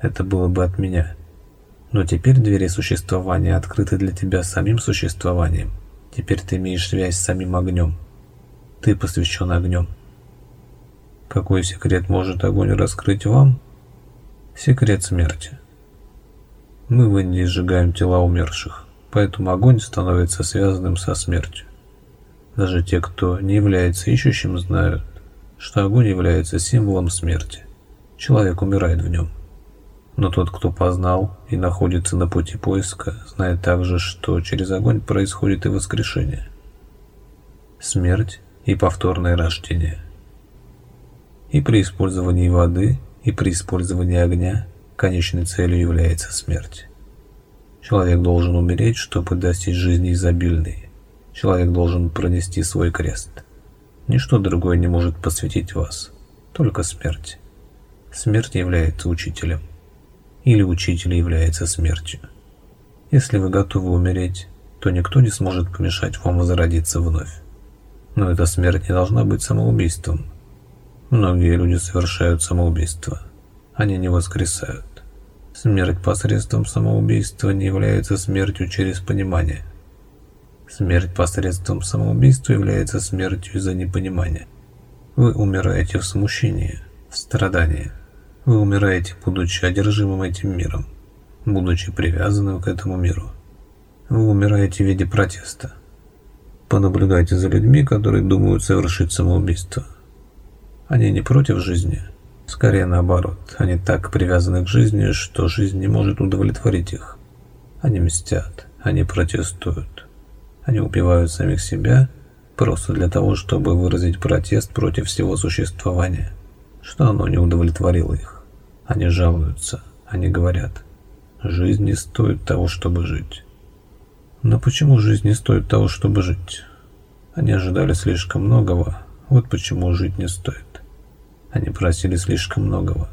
Speaker 1: Это было бы от меня. Но теперь двери существования открыты для тебя самим существованием. Теперь ты имеешь связь с самим огнем. Ты посвящен огнем. Какой секрет может огонь раскрыть вам? Секрет смерти. Мы в Индии сжигаем тела умерших, поэтому огонь становится связанным со смертью. Даже те, кто не является ищущим, знают, что огонь является символом смерти. Человек умирает в нем. Но тот, кто познал и находится на пути поиска, знает также, что через огонь происходит и воскрешение. Смерть и повторное рождение. И при использовании воды, и при использовании огня конечной целью является смерть. Человек должен умереть, чтобы достичь жизни изобильной, Человек должен пронести свой крест. Ничто другое не может посвятить вас, только смерть. Смерть является учителем. Или учитель является смертью. Если вы готовы умереть, то никто не сможет помешать вам возродиться вновь. Но эта смерть не должна быть самоубийством. Многие люди совершают самоубийство. Они не воскресают. Смерть посредством самоубийства не является смертью через понимание – Смерть посредством самоубийства является смертью из-за непонимания. Вы умираете в смущении, в страдании. Вы умираете, будучи одержимым этим миром, будучи привязанным к этому миру. Вы умираете в виде протеста. Понаблюдайте за людьми, которые думают совершить самоубийство. Они не против жизни, скорее наоборот. Они так привязаны к жизни, что жизнь не может удовлетворить их. Они мстят, они протестуют. Они убивают самих себя просто для того, чтобы выразить протест против всего существования, что оно не удовлетворило их. Они жалуются, они говорят, жизнь не стоит того, чтобы жить. Но почему жизнь не стоит того, чтобы жить? Они ожидали слишком многого, вот почему жить не стоит. Они просили слишком многого.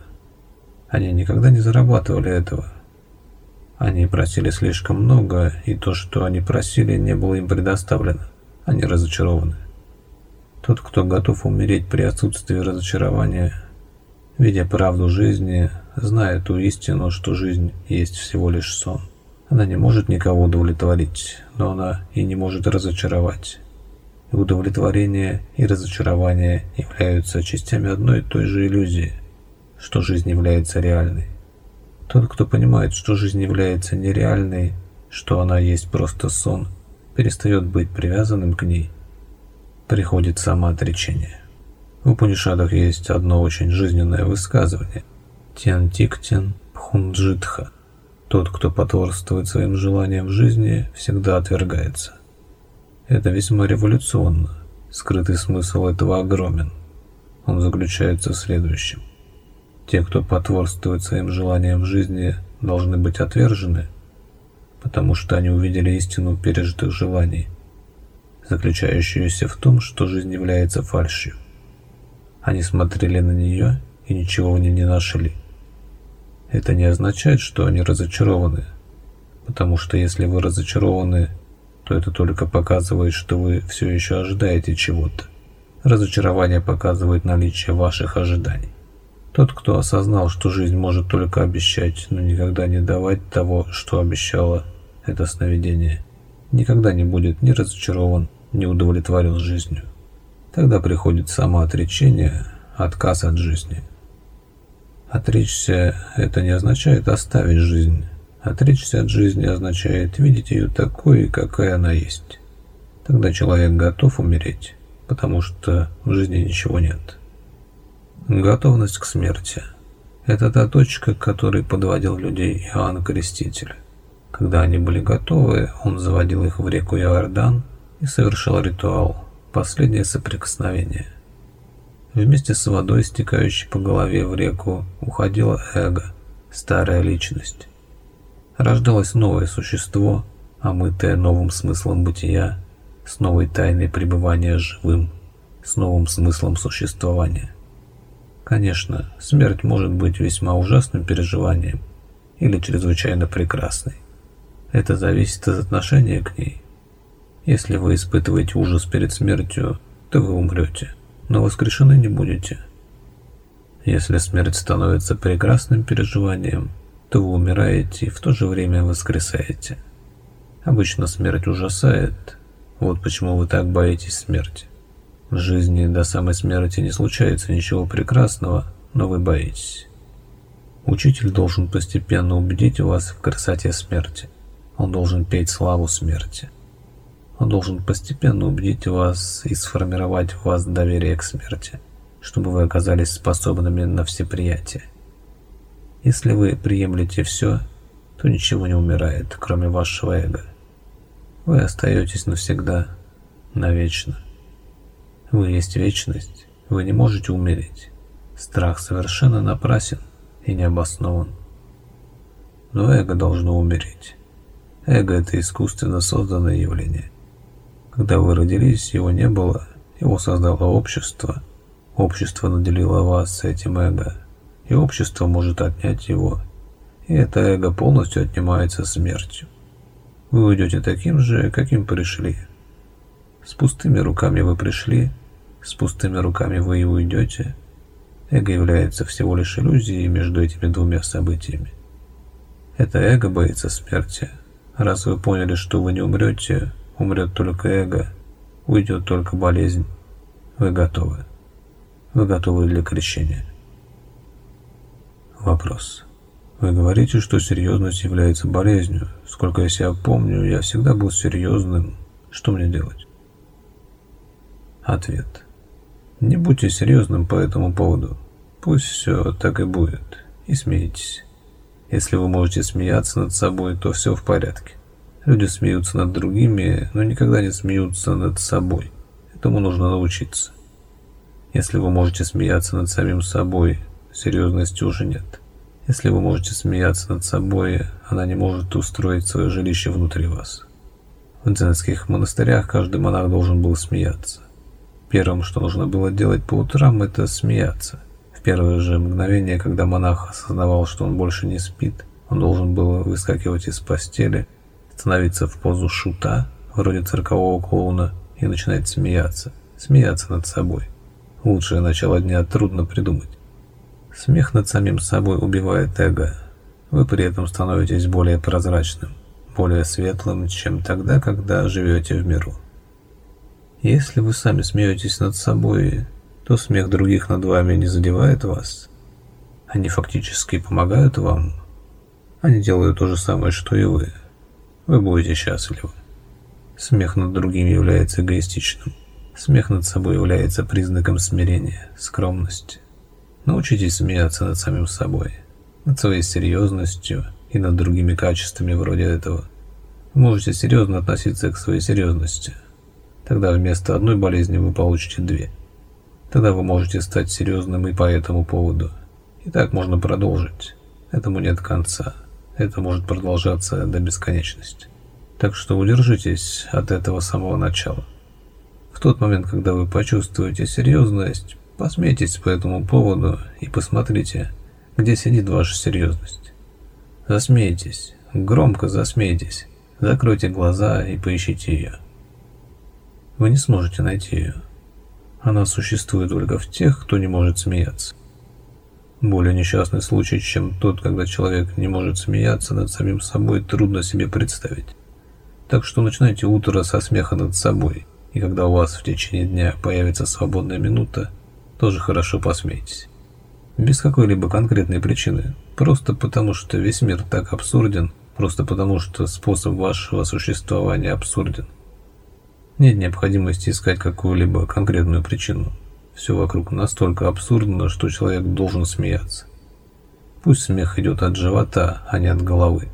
Speaker 1: Они никогда не зарабатывали этого. Они просили слишком много, и то, что они просили, не было им предоставлено. Они разочарованы. Тот, кто готов умереть при отсутствии разочарования, видя правду жизни, знает ту истину, что жизнь есть всего лишь сон. Она не может никого удовлетворить, но она и не может разочаровать. И удовлетворение и разочарование являются частями одной и той же иллюзии, что жизнь является реальной. Тот, кто понимает, что жизнь является нереальной, что она есть просто сон, перестает быть привязанным к ней. Приходит самоотречение. В Упанишадах есть одно очень жизненное высказывание. Тян-тик-тян пхунджитха. Тот, кто потворствует своим желаниям в жизни, всегда отвергается. Это весьма революционно. Скрытый смысл этого огромен. Он заключается в следующем. Те, кто потворствует своим желаниям в жизни, должны быть отвержены, потому что они увидели истину пережитых желаний, заключающуюся в том, что жизнь является фальшью. Они смотрели на нее и ничего в ней не нашли. Это не означает, что они разочарованы, потому что если вы разочарованы, то это только показывает, что вы все еще ожидаете чего-то. Разочарование показывает наличие ваших ожиданий. Тот, кто осознал, что жизнь может только обещать, но никогда не давать того, что обещало это сновидение, никогда не будет ни разочарован, ни удовлетворен жизнью. Тогда приходит самоотречение, отказ от жизни. Отречься – это не означает оставить жизнь. Отречься от жизни означает видеть ее такой, какая она есть. Тогда человек готов умереть, потому что в жизни ничего нет. Готовность к смерти – это та точка, к которой подводил людей Иоанн Креститель. Когда они были готовы, он заводил их в реку Иордан и совершал ритуал «Последнее соприкосновение». Вместе с водой, стекающей по голове в реку, уходило эго, старая личность рождалось новое существо, омытое новым смыслом бытия, с новой тайной пребывания живым, с новым смыслом существования. Конечно, смерть может быть весьма ужасным переживанием или чрезвычайно прекрасной. Это зависит от отношения к ней. Если вы испытываете ужас перед смертью, то вы умрете, но воскрешены не будете. Если смерть становится прекрасным переживанием – то вы умираете и в то же время воскресаете. Обычно смерть ужасает. Вот почему вы так боитесь смерти. В жизни до самой смерти не случается ничего прекрасного, но вы боитесь. Учитель должен постепенно убедить вас в красоте смерти. Он должен петь славу смерти. Он должен постепенно убедить вас и сформировать в вас доверие к смерти, чтобы вы оказались способными на всеприятие. Если вы приемлете все, то ничего не умирает, кроме вашего эго. Вы остаетесь навсегда, навечно. Вы есть вечность, вы не можете умереть. Страх совершенно напрасен и необоснован. Но эго должно умереть. Эго – это искусственно созданное явление. Когда вы родились, его не было, его создало общество. Общество наделило вас этим эго – и общество может отнять его, и это эго полностью отнимается смертью. Вы уйдете таким же, каким пришли. С пустыми руками вы пришли, с пустыми руками вы и уйдете. Эго является всего лишь иллюзией между этими двумя событиями. Это эго боится смерти. Раз вы поняли, что вы не умрете, умрет только эго, уйдет только болезнь. Вы готовы. Вы готовы для крещения. Вопрос. Вы говорите, что серьезность является болезнью. Сколько я себя помню, я всегда был серьезным. Что мне делать? Ответ. Не будьте серьезным по этому поводу. Пусть все так и будет. И смейтесь. Если вы можете смеяться над собой, то все в порядке. Люди смеются над другими, но никогда не смеются над собой. Этому нужно научиться. Если вы можете смеяться над самим собой, серьезности уже нет. Если вы можете смеяться над собой, она не может устроить свое жилище внутри вас. В дзенских монастырях каждый монах должен был смеяться. Первым, что нужно было делать по утрам, это смеяться. В первое же мгновение, когда монах осознавал, что он больше не спит, он должен был выскакивать из постели, становиться в позу шута, вроде циркового клоуна, и начинать смеяться. Смеяться над собой. Лучшее начало дня трудно придумать. Смех над самим собой убивает эго. Вы при этом становитесь более прозрачным, более светлым, чем тогда, когда живете в миру. Если вы сами смеетесь над собой, то смех других над вами не задевает вас. Они фактически помогают вам. Они делают то же самое, что и вы. Вы будете счастливы. Смех над другими является эгоистичным. Смех над собой является признаком смирения, скромности. Научитесь смеяться над самим собой, над своей серьезностью и над другими качествами вроде этого. Можете серьезно относиться к своей серьезности. Тогда вместо одной болезни вы получите две. Тогда вы можете стать серьезным и по этому поводу. И так можно продолжить. Этому нет конца. Это может продолжаться до бесконечности. Так что удержитесь от этого самого начала. В тот момент, когда вы почувствуете серьезность, Посмейтесь по этому поводу и посмотрите, где сидит ваша серьезность. Засмейтесь, громко засмейтесь, закройте глаза и поищите ее. Вы не сможете найти ее. Она существует только в тех, кто не может смеяться. Более несчастный случай, чем тот, когда человек не может смеяться над самим собой, трудно себе представить. Так что начинайте утро со смеха над собой И когда у вас в течение дня появится свободная минута, тоже хорошо посмейтесь. Без какой-либо конкретной причины. Просто потому, что весь мир так абсурден, просто потому, что способ вашего существования абсурден. Нет необходимости искать какую-либо конкретную причину. Все вокруг настолько абсурдно, что человек должен смеяться. Пусть смех идет от живота, а не от головы.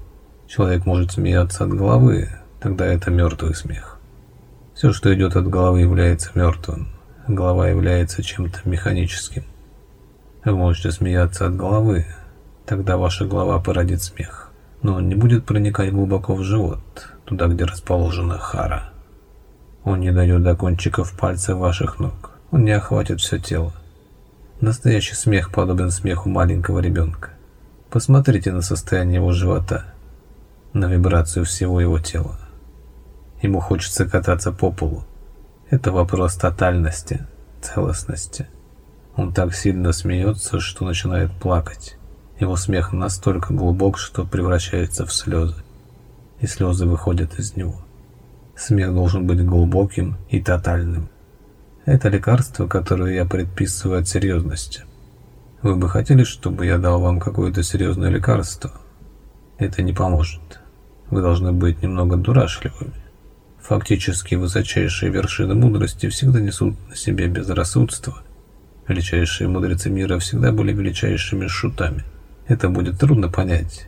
Speaker 1: Человек может смеяться от головы, тогда это мертвый смех. Все, что идет от головы, является мертвым. Голова является чем-то механическим. Вы можете смеяться от головы, тогда ваша голова породит смех. Но он не будет проникать глубоко в живот, туда, где расположена хара. Он не дойдет до кончиков пальцев ваших ног. Он не охватит все тело. Настоящий смех подобен смеху маленького ребенка. Посмотрите на состояние его живота, на вибрацию всего его тела. Ему хочется кататься по полу. Это вопрос тотальности, целостности. Он так сильно смеется, что начинает плакать. Его смех настолько глубок, что превращается в слезы. И слезы выходят из него. Смех должен быть глубоким и тотальным. Это лекарство, которое я предписываю от серьезности. Вы бы хотели, чтобы я дал вам какое-то серьезное лекарство? Это не поможет. Вы должны быть немного дурашливыми. Фактически высочайшие вершины мудрости всегда несут на себе безрассудство Величайшие мудрецы мира всегда были величайшими шутами. Это будет трудно понять.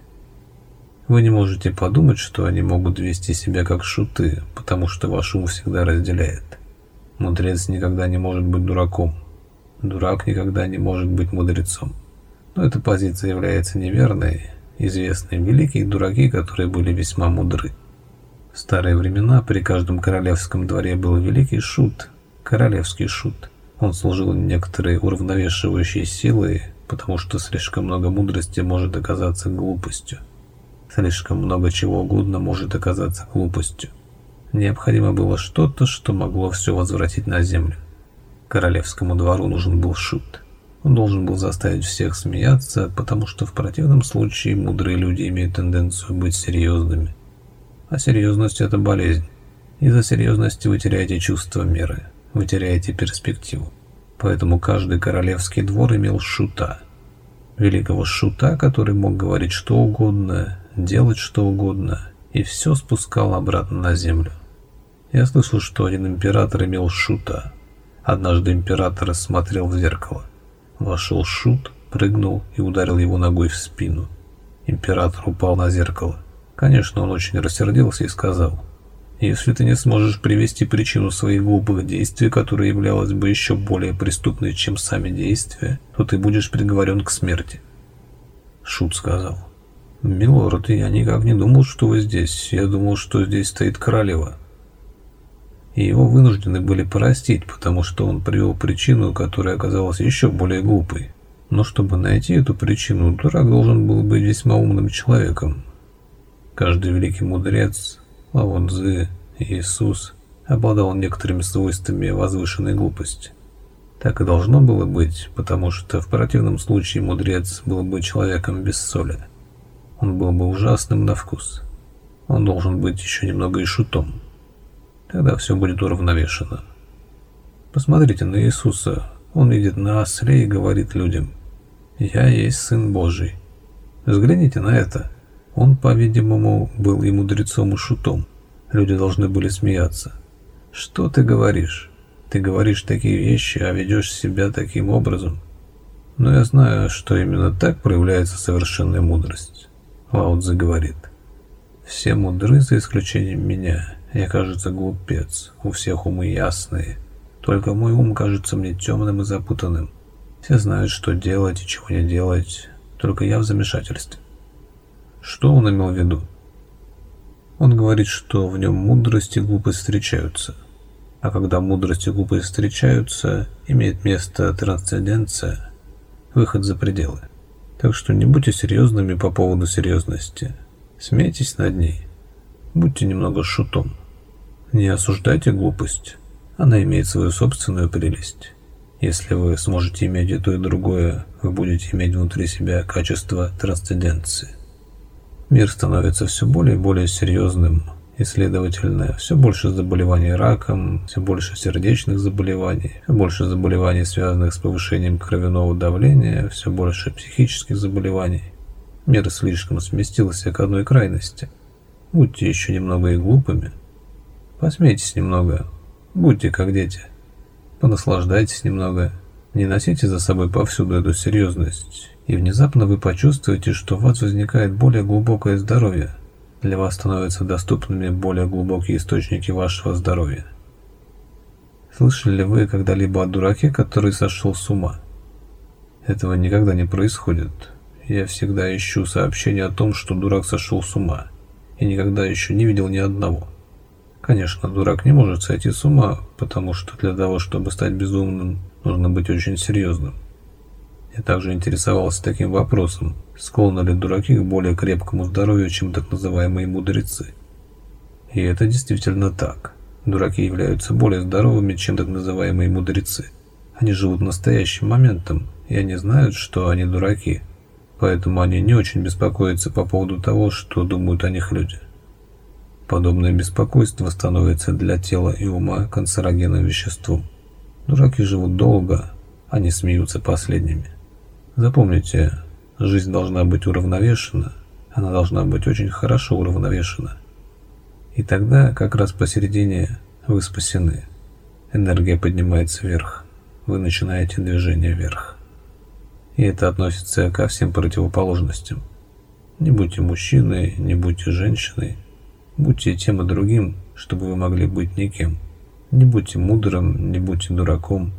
Speaker 1: Вы не можете подумать, что они могут вести себя как шуты, потому что ваш ум всегда разделяет. Мудрец никогда не может быть дураком. Дурак никогда не может быть мудрецом. Но эта позиция является неверной. Известны великие дураки, которые были весьма мудры. В старые времена при каждом королевском дворе был великий шут, королевский шут. Он служил некоторой уравновешивающей силой, потому что слишком много мудрости может оказаться глупостью. Слишком много чего угодно может оказаться глупостью. Необходимо было что-то, что могло все возвратить на землю. Королевскому двору нужен был шут. Он должен был заставить всех смеяться, потому что в противном случае мудрые люди имеют тенденцию быть серьезными. А серьезность – это болезнь. Из-за серьезности вы теряете чувство меры вы теряете перспективу. Поэтому каждый королевский двор имел шута. Великого шута, который мог говорить что угодно, делать что угодно, и все спускал обратно на землю. Я слышал, что один император имел шута. Однажды император смотрел в зеркало. Вошел шут, прыгнул и ударил его ногой в спину. Император упал на зеркало. Конечно, он очень рассердился и сказал – если ты не сможешь привести причину своих глупых действий, которая являлась бы еще более преступной, чем сами действия, то ты будешь приговорен к смерти. Шут сказал. «Милорд, я никак не думал, что вы здесь. Я думал, что здесь стоит королева». И его вынуждены были простить, потому что он привел причину, которая оказалась еще более глупой. Но чтобы найти эту причину, дурак должен был быть весьма умным человеком. Каждый великий мудрец Лао Цзы, Иисус, обладал некоторыми свойствами возвышенной глупости. Так и должно было быть, потому что в противном случае мудрец был бы человеком без соли. Он был бы ужасным на вкус. Он должен быть еще немного и шутом. Тогда все будет уравновешено. Посмотрите на Иисуса. Он едет на осле и говорит людям, «Я есть Сын Божий». Взгляните на это. Он, по-видимому, был и мудрецом, и шутом. Люди должны были смеяться. «Что ты говоришь? Ты говоришь такие вещи, а ведешь себя таким образом?» Но я знаю, что именно так проявляется совершенная мудрость. Лао говорит. «Все мудры, за исключением меня. Я, кажется, глупец. У всех умы ясные. Только мой ум кажется мне темным и запутанным. Все знают, что делать и чего не делать. Только я в замешательстве. Что он имел в виду? Он говорит, что в нем мудрость и глупость встречаются. А когда мудрость и глупость встречаются, имеет место трансценденция, выход за пределы. Так что не будьте серьезными по поводу серьезности. Смейтесь над ней. Будьте немного шутом. Не осуждайте глупость. Она имеет свою собственную прелесть. Если вы сможете иметь и то, и другое, вы будете иметь внутри себя качество трансценденции. Мир становится все более и более серьезным, и, следовательно, все больше заболеваний раком, все больше сердечных заболеваний, все больше заболеваний, связанных с повышением кровяного давления, все больше психических заболеваний. Мир слишком сместился к одной крайности. Будьте еще немного и глупыми. Посмейтесь немного. Будьте как дети. Понаслаждайтесь немного. Не носите за собой повсюду эту серьезность. И внезапно вы почувствуете, что у вас возникает более глубокое здоровье. Для вас становятся доступными более глубокие источники вашего здоровья. Слышали ли вы когда-либо о дураке, который сошел с ума? Этого никогда не происходит. Я всегда ищу сообщения о том, что дурак сошел с ума, и никогда еще не видел ни одного. Конечно, дурак не может сойти с ума, потому что для того, чтобы стать безумным, нужно быть очень серьезным. Я также интересовался таким вопросом, склонны ли дураки к более крепкому здоровью, чем так называемые мудрецы. И это действительно так. Дураки являются более здоровыми, чем так называемые мудрецы. Они живут настоящим моментом, и они знают, что они дураки, поэтому они не очень беспокоятся по поводу того, что думают о них люди. Подобное беспокойство становится для тела и ума канцерогенным веществом. Дураки живут долго, они смеются последними. Запомните, жизнь должна быть уравновешена, она должна быть очень хорошо уравновешена. И тогда, как раз посередине, вы спасены. Энергия поднимается вверх, вы начинаете движение вверх. И это относится ко всем противоположностям. Не будьте мужчиной, не будьте женщиной. Будьте тем и другим, чтобы вы могли быть никем. Не будьте мудрым, не будьте дураком.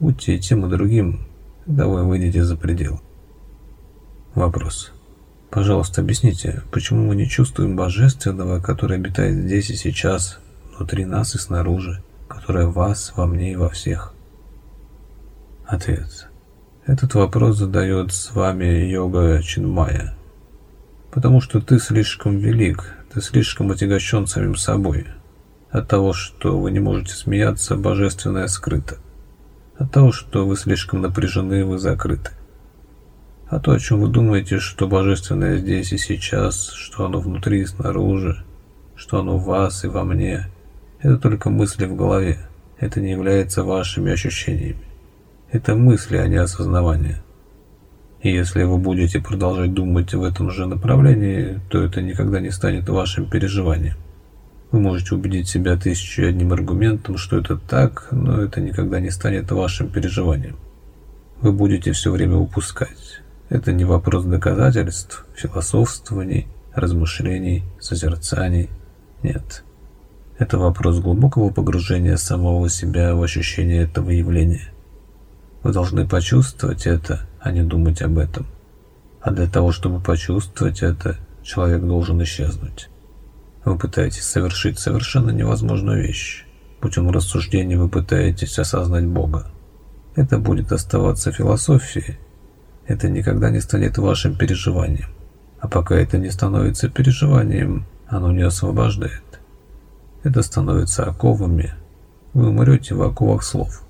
Speaker 1: Будьте тем и другим, когда вы выйдете за предел. Вопрос. Пожалуйста, объясните, почему мы не чувствуем божественного, который обитает здесь и сейчас, внутри нас и снаружи, которое в вас, во мне и во всех? Ответ. Этот вопрос задает с вами йога Чинмая. Потому что ты слишком велик, ты слишком отягощен самим собой. От того, что вы не можете смеяться, божественное скрыто. От того, что вы слишком напряжены, вы закрыты. А то, о чем вы думаете, что божественное здесь и сейчас, что оно внутри и снаружи, что оно в вас и во мне, это только мысли в голове, это не является вашими ощущениями. Это мысли, а не осознавание. И если вы будете продолжать думать в этом же направлении, то это никогда не станет вашим переживанием. Вы можете убедить себя тысячу одним аргументом, что это так, но это никогда не станет вашим переживанием. Вы будете все время упускать. Это не вопрос доказательств, философствований, размышлений, созерцаний. Нет. Это вопрос глубокого погружения самого себя в ощущение этого явления – вы должны почувствовать это, а не думать об этом. А для того, чтобы почувствовать это, человек должен исчезнуть. Вы пытаетесь совершить совершенно невозможную вещь. Путем рассуждения вы пытаетесь осознать Бога. Это будет оставаться философией. Это никогда не станет вашим переживанием. А пока это не становится переживанием, оно не освобождает. Это становится оковами. Вы умрете в оковах слов.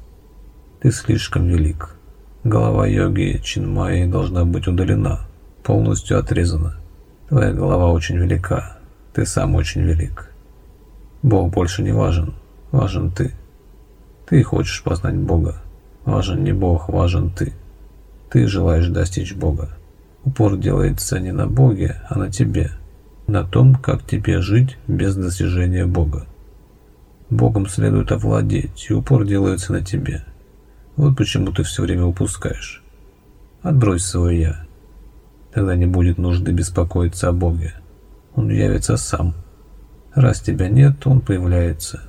Speaker 1: Ты слишком велик. Голова йоги Чинмайи должна быть удалена, полностью отрезана. Твоя голова очень велика. Ты сам очень велик. Бог больше не важен. Важен ты. Ты хочешь познать Бога. Важен не Бог, важен ты. Ты желаешь достичь Бога. Упор делается не на Боге, а на тебе. На том, как тебе жить без достижения Бога. Богом следует овладеть, и упор делается на тебе. Вот почему ты все время упускаешь. Отбрось свое «я». Тогда не будет нужды беспокоиться о Боге. Он явится сам. Раз тебя нет, он появляется.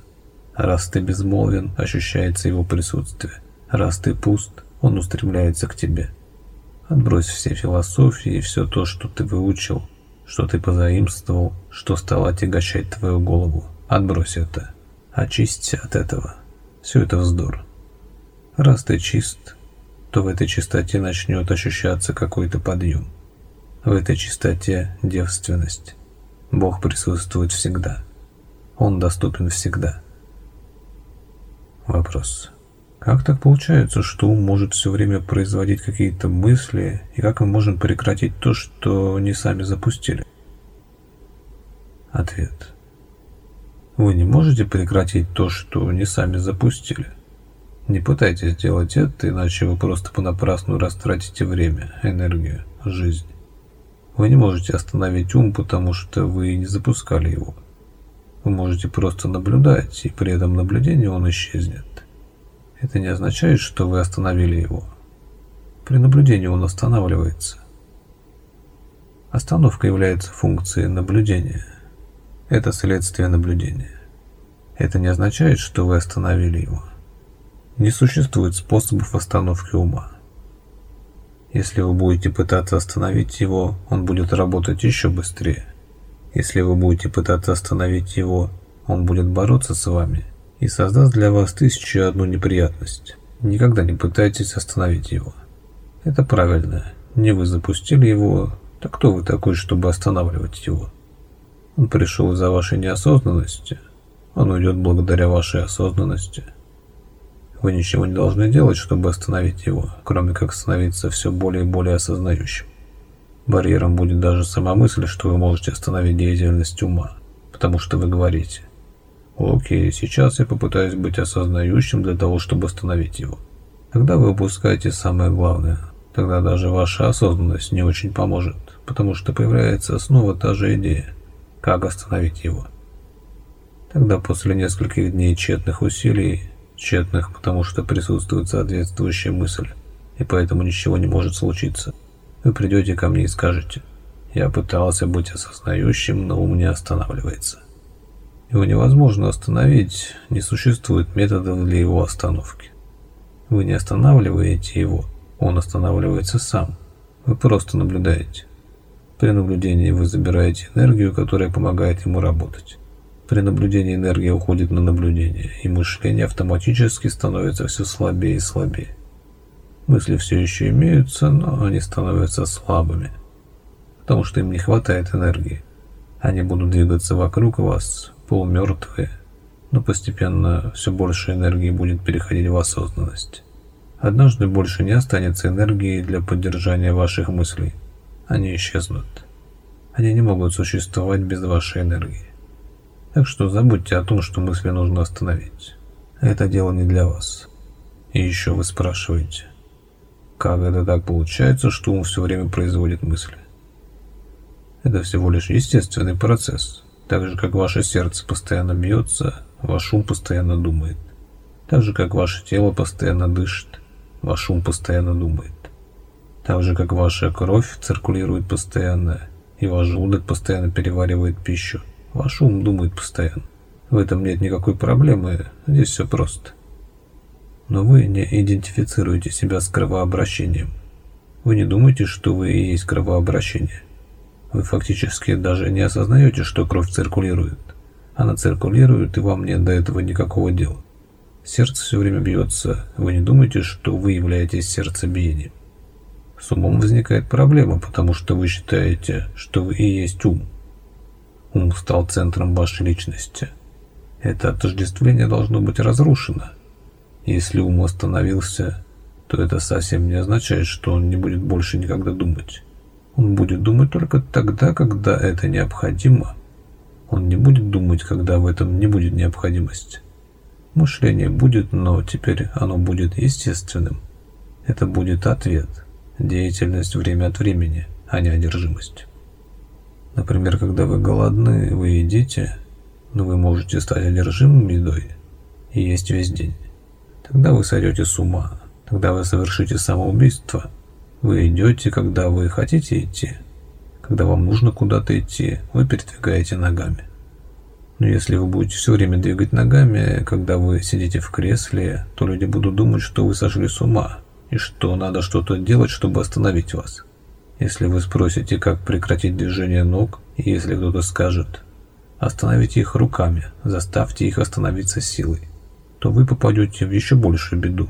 Speaker 1: Раз ты безмолвен, ощущается его присутствие. Раз ты пуст, он устремляется к тебе. Отбрось все философии и все то, что ты выучил, что ты позаимствовал, что стало отягощать твою голову. Отбрось это. Очисться от этого. Все это вздор. Раз ты чист, то в этой чистоте начнет ощущаться какой-то подъем. В этой чистоте девственность. Бог присутствует всегда. Он доступен всегда. Вопрос. Как так получается, что ум может все время производить какие-то мысли, и как мы можем прекратить то, что не сами запустили? Ответ. Вы не можете прекратить то, что не сами запустили. Не пытайтесь сделать это, иначе вы просто понапрасну растратите время, энергию, жизнь. Вы не можете остановить ум, потому что вы не запускали его. Вы можете просто наблюдать, и при этом наблюдении он исчезнет. Это не означает, что вы остановили его. При наблюдении он останавливается. Остановка является функцией наблюдения. Это следствие наблюдения. Это не означает, что вы остановили его. Не существует способов остановки ума. Если вы будете пытаться остановить его, он будет работать еще быстрее. Если вы будете пытаться остановить его, он будет бороться с вами и создаст для вас тысячу и одну неприятность. Никогда не пытайтесь остановить его. Это правильно. Не вы запустили его, так кто вы такой, чтобы останавливать его? Он пришел из-за вашей неосознанности. Он уйдет благодаря вашей осознанности. Вы ничего не должны делать, чтобы остановить его, кроме как становиться все более и более осознающим. Барьером будет даже сама мысль, что вы можете остановить деятельность ума, потому что вы говорите «Окей, сейчас я попытаюсь быть осознающим для того, чтобы остановить его». Тогда вы упускаете самое главное – Тогда даже ваша осознанность не очень поможет, потому что появляется снова та же идея, как остановить его. Тогда после нескольких дней тщетных усилий, тщетных, потому что присутствует соответствующая мысль, и поэтому ничего не может случиться, вы придете ко мне и скажете, я пытался быть осознающим, но ум не останавливается. Его невозможно остановить, не существует методов для его остановки. Вы не останавливаете его, он останавливается сам. Вы просто наблюдаете. При наблюдении вы забираете энергию, которая помогает ему работать. При наблюдении энергия уходит на наблюдение, и мышление автоматически становится все слабее и слабее. Мысли все еще имеются, но они становятся слабыми, потому что им не хватает энергии. Они будут двигаться вокруг вас, полумертвые, но постепенно все больше энергии будет переходить в осознанность. Однажды больше не останется энергии для поддержания ваших мыслей. Они исчезнут. Они не могут существовать без вашей энергии. Так что забудьте о том, что мысли нужно остановить. Это дело не для вас. И еще вы спрашиваете, как это так получается, что ум все время производит мысли? Это всего лишь естественный процесс. Так же, как ваше сердце постоянно бьется, ваш ум постоянно думает. Так же, как ваше тело постоянно дышит, Ваш ум постоянно думает. Так же, как ваша кровь циркулирует постоянно, и ваш желудок постоянно переваривает пищу. Ваш ум думает постоянно. В этом нет никакой проблемы, здесь все просто. Но вы не идентифицируете себя с кровообращением. Вы не думаете, что вы и есть кровообращение. Вы фактически даже не осознаете, что кровь циркулирует. Она циркулирует, и вам нет до этого никакого дела. Сердце все время бьется. Вы не думаете, что вы являетесь сердцебиением? С умом возникает проблема, потому что вы считаете, что вы и есть ум. Ум стал центром вашей личности. Это отождествление должно быть разрушено. Если ум остановился, то это совсем не означает, что он не будет больше никогда думать. Он будет думать только тогда, когда это необходимо. Он не будет думать, когда в этом не будет необходимости. Мышление будет, но теперь оно будет естественным. Это будет ответ, деятельность время от времени, а не одержимость. Например, когда вы голодны, вы едите, но вы можете стать одержимым едой и есть весь день. Тогда вы сойдете с ума, тогда вы совершите самоубийство. Вы идете, когда вы хотите идти. Когда вам нужно куда-то идти, вы передвигаете ногами. Но если вы будете все время двигать ногами, когда вы сидите в кресле, то люди будут думать, что вы сошли с ума, и что надо что-то делать, чтобы остановить вас. Если вы спросите, как прекратить движение ног, и если кто-то скажет «остановите их руками, заставьте их остановиться силой», то вы попадете в еще большую беду.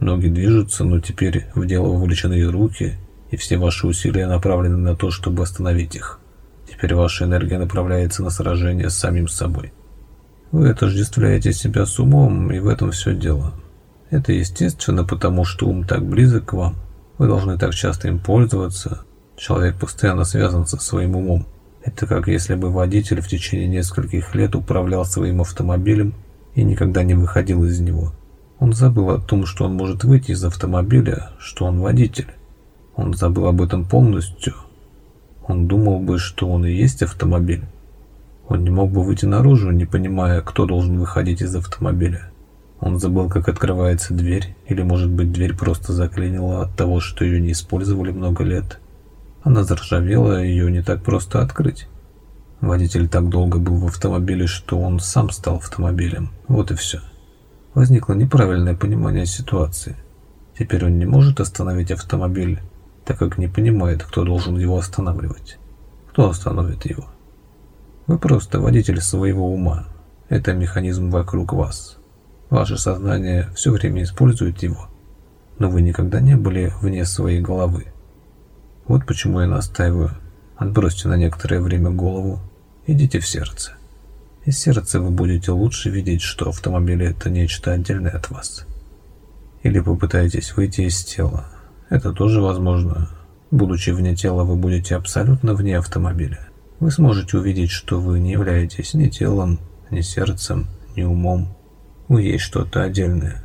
Speaker 1: Ноги движутся, но теперь в дело вовлечены руки, и все ваши усилия направлены на то, чтобы остановить их. Теперь ваша энергия направляется на сражение с самим собой. Вы отождествляете себя с умом, и в этом все дело. Это естественно, потому что ум так близок к вам. Вы должны так часто им пользоваться. Человек постоянно связан со своим умом. Это как если бы водитель в течение нескольких лет управлял своим автомобилем и никогда не выходил из него. Он забыл о том, что он может выйти из автомобиля, что он водитель. Он забыл об этом полностью. Он думал бы, что он и есть автомобиль. Он не мог бы выйти наружу, не понимая, кто должен выходить из автомобиля. Он забыл, как открывается дверь, или, может быть, дверь просто заклинила от того, что ее не использовали много лет. Она заржавела, ее не так просто открыть. Водитель так долго был в автомобиле, что он сам стал автомобилем. Вот и все. Возникло неправильное понимание ситуации. Теперь он не может остановить автомобиль, так как не понимает, кто должен его останавливать. Кто остановит его? Вы просто водитель своего ума. Это механизм вокруг вас. Ваше сознание все время использует его, но вы никогда не были вне своей головы. Вот почему я настаиваю. Отбросьте на некоторое время голову, идите в сердце. Из сердца вы будете лучше видеть, что автомобиль это нечто отдельное от вас. Или попытайтесь выйти из тела. Это тоже возможно. Будучи вне тела, вы будете абсолютно вне автомобиля. Вы сможете увидеть, что вы не являетесь ни телом, ни сердцем, ни умом. Вы есть что-то отдельное.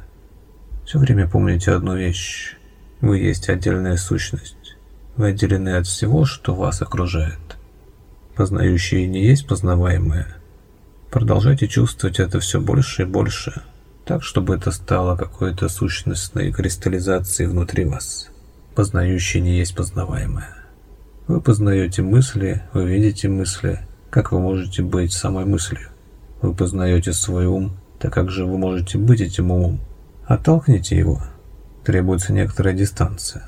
Speaker 1: Все время помните одну вещь. Вы есть отдельная сущность. Вы отделены от всего, что вас окружает. Познающее не есть познаваемое. Продолжайте чувствовать это все больше и больше, так, чтобы это стало какой-то сущностной кристаллизацией внутри вас. Познающее не есть познаваемое. Вы познаете мысли, вы видите мысли, как вы можете быть самой мыслью. Вы познаете свой ум, так как же вы можете быть этим умом. Оттолкните его. Требуется некоторая дистанция.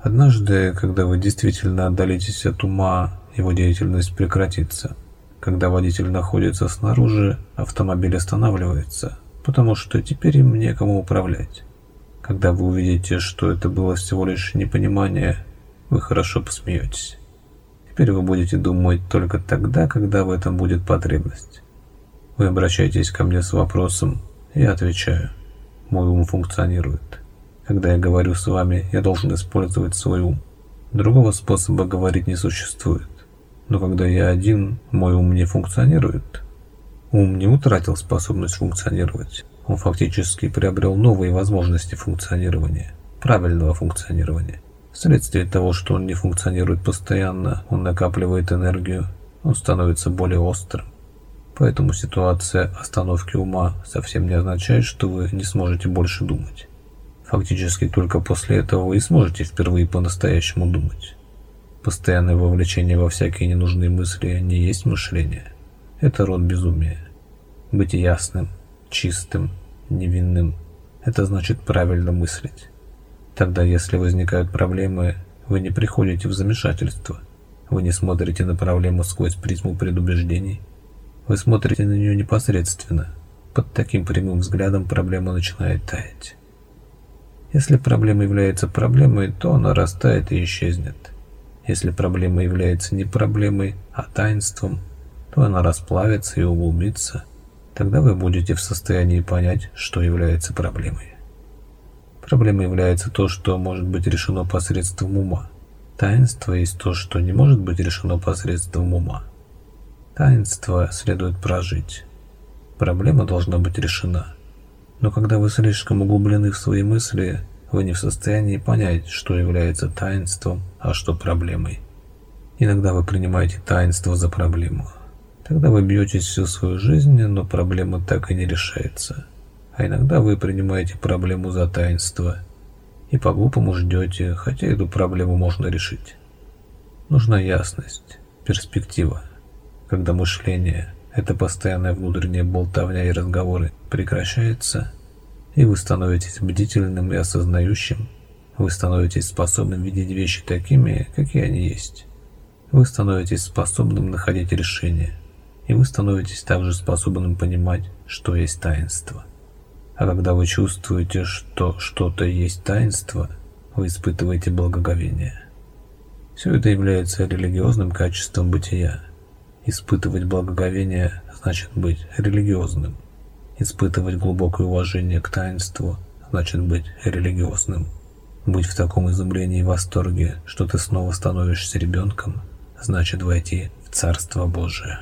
Speaker 1: Однажды, когда вы действительно отдалитесь от ума, его деятельность прекратится. Когда водитель находится снаружи, автомобиль останавливается, потому что теперь им некому управлять. Когда вы увидите, что это было всего лишь непонимание, вы хорошо посмеетесь. Теперь вы будете думать только тогда, когда в этом будет потребность. Вы обращаетесь ко мне с вопросом, я отвечаю. Мой ум функционирует. Когда я говорю с вами, я должен использовать свой ум. Другого способа говорить не существует. Но когда я один, мой ум не функционирует. Ум не утратил способность функционировать. Он фактически приобрел новые возможности функционирования, правильного функционирования. Вследствие того, что он не функционирует постоянно, он накапливает энергию, он становится более острым. Поэтому ситуация остановки ума совсем не означает, что вы не сможете больше думать. Фактически только после этого вы и сможете впервые по-настоящему думать. Постоянное вовлечение во всякие ненужные мысли не есть мышление. Это род безумия. Быть ясным, чистым, невинным – это значит правильно мыслить. Тогда, если возникают проблемы, вы не приходите в замешательство. Вы не смотрите на проблему сквозь призму предубеждений. Вы смотрите на нее непосредственно. Под таким прямым взглядом проблема начинает таять. Если проблема является проблемой, то она растает и исчезнет. Если проблема является не проблемой, а таинством, то она расплавится и углубится. Тогда вы будете в состоянии понять, что является проблемой. Проблемой является то, что может быть решено посредством ума. Таинство есть то, что не может быть решено посредством ума. Таинство следует прожить. Проблема должна быть решена. Но когда вы слишком углублены в свои мысли, вы не в состоянии понять, что является таинством, а что проблемой. Иногда вы принимаете таинство за проблему. Тогда вы бьетесь всю свою жизнь, но проблема так и не решается. А иногда вы принимаете проблему за таинство и по-глупому ждете, хотя эту проблему можно решить. Нужна ясность, перспектива. Когда мышление, это постоянная внутренняя болтовня и разговоры, прекращается, и вы становитесь бдительным и осознающим, вы становитесь способным видеть вещи такими, какие они есть. Вы становитесь способным находить решения, и вы становитесь также способным понимать, что есть таинство. А когда вы чувствуете, что что-то есть таинство, вы испытываете благоговение. Все это является религиозным качеством бытия. Испытывать благоговение значит быть религиозным. Испытывать глубокое уважение к таинству значит быть религиозным. Быть в таком изумлении и восторге, что ты снова становишься ребенком, значит войти в Царство Божие.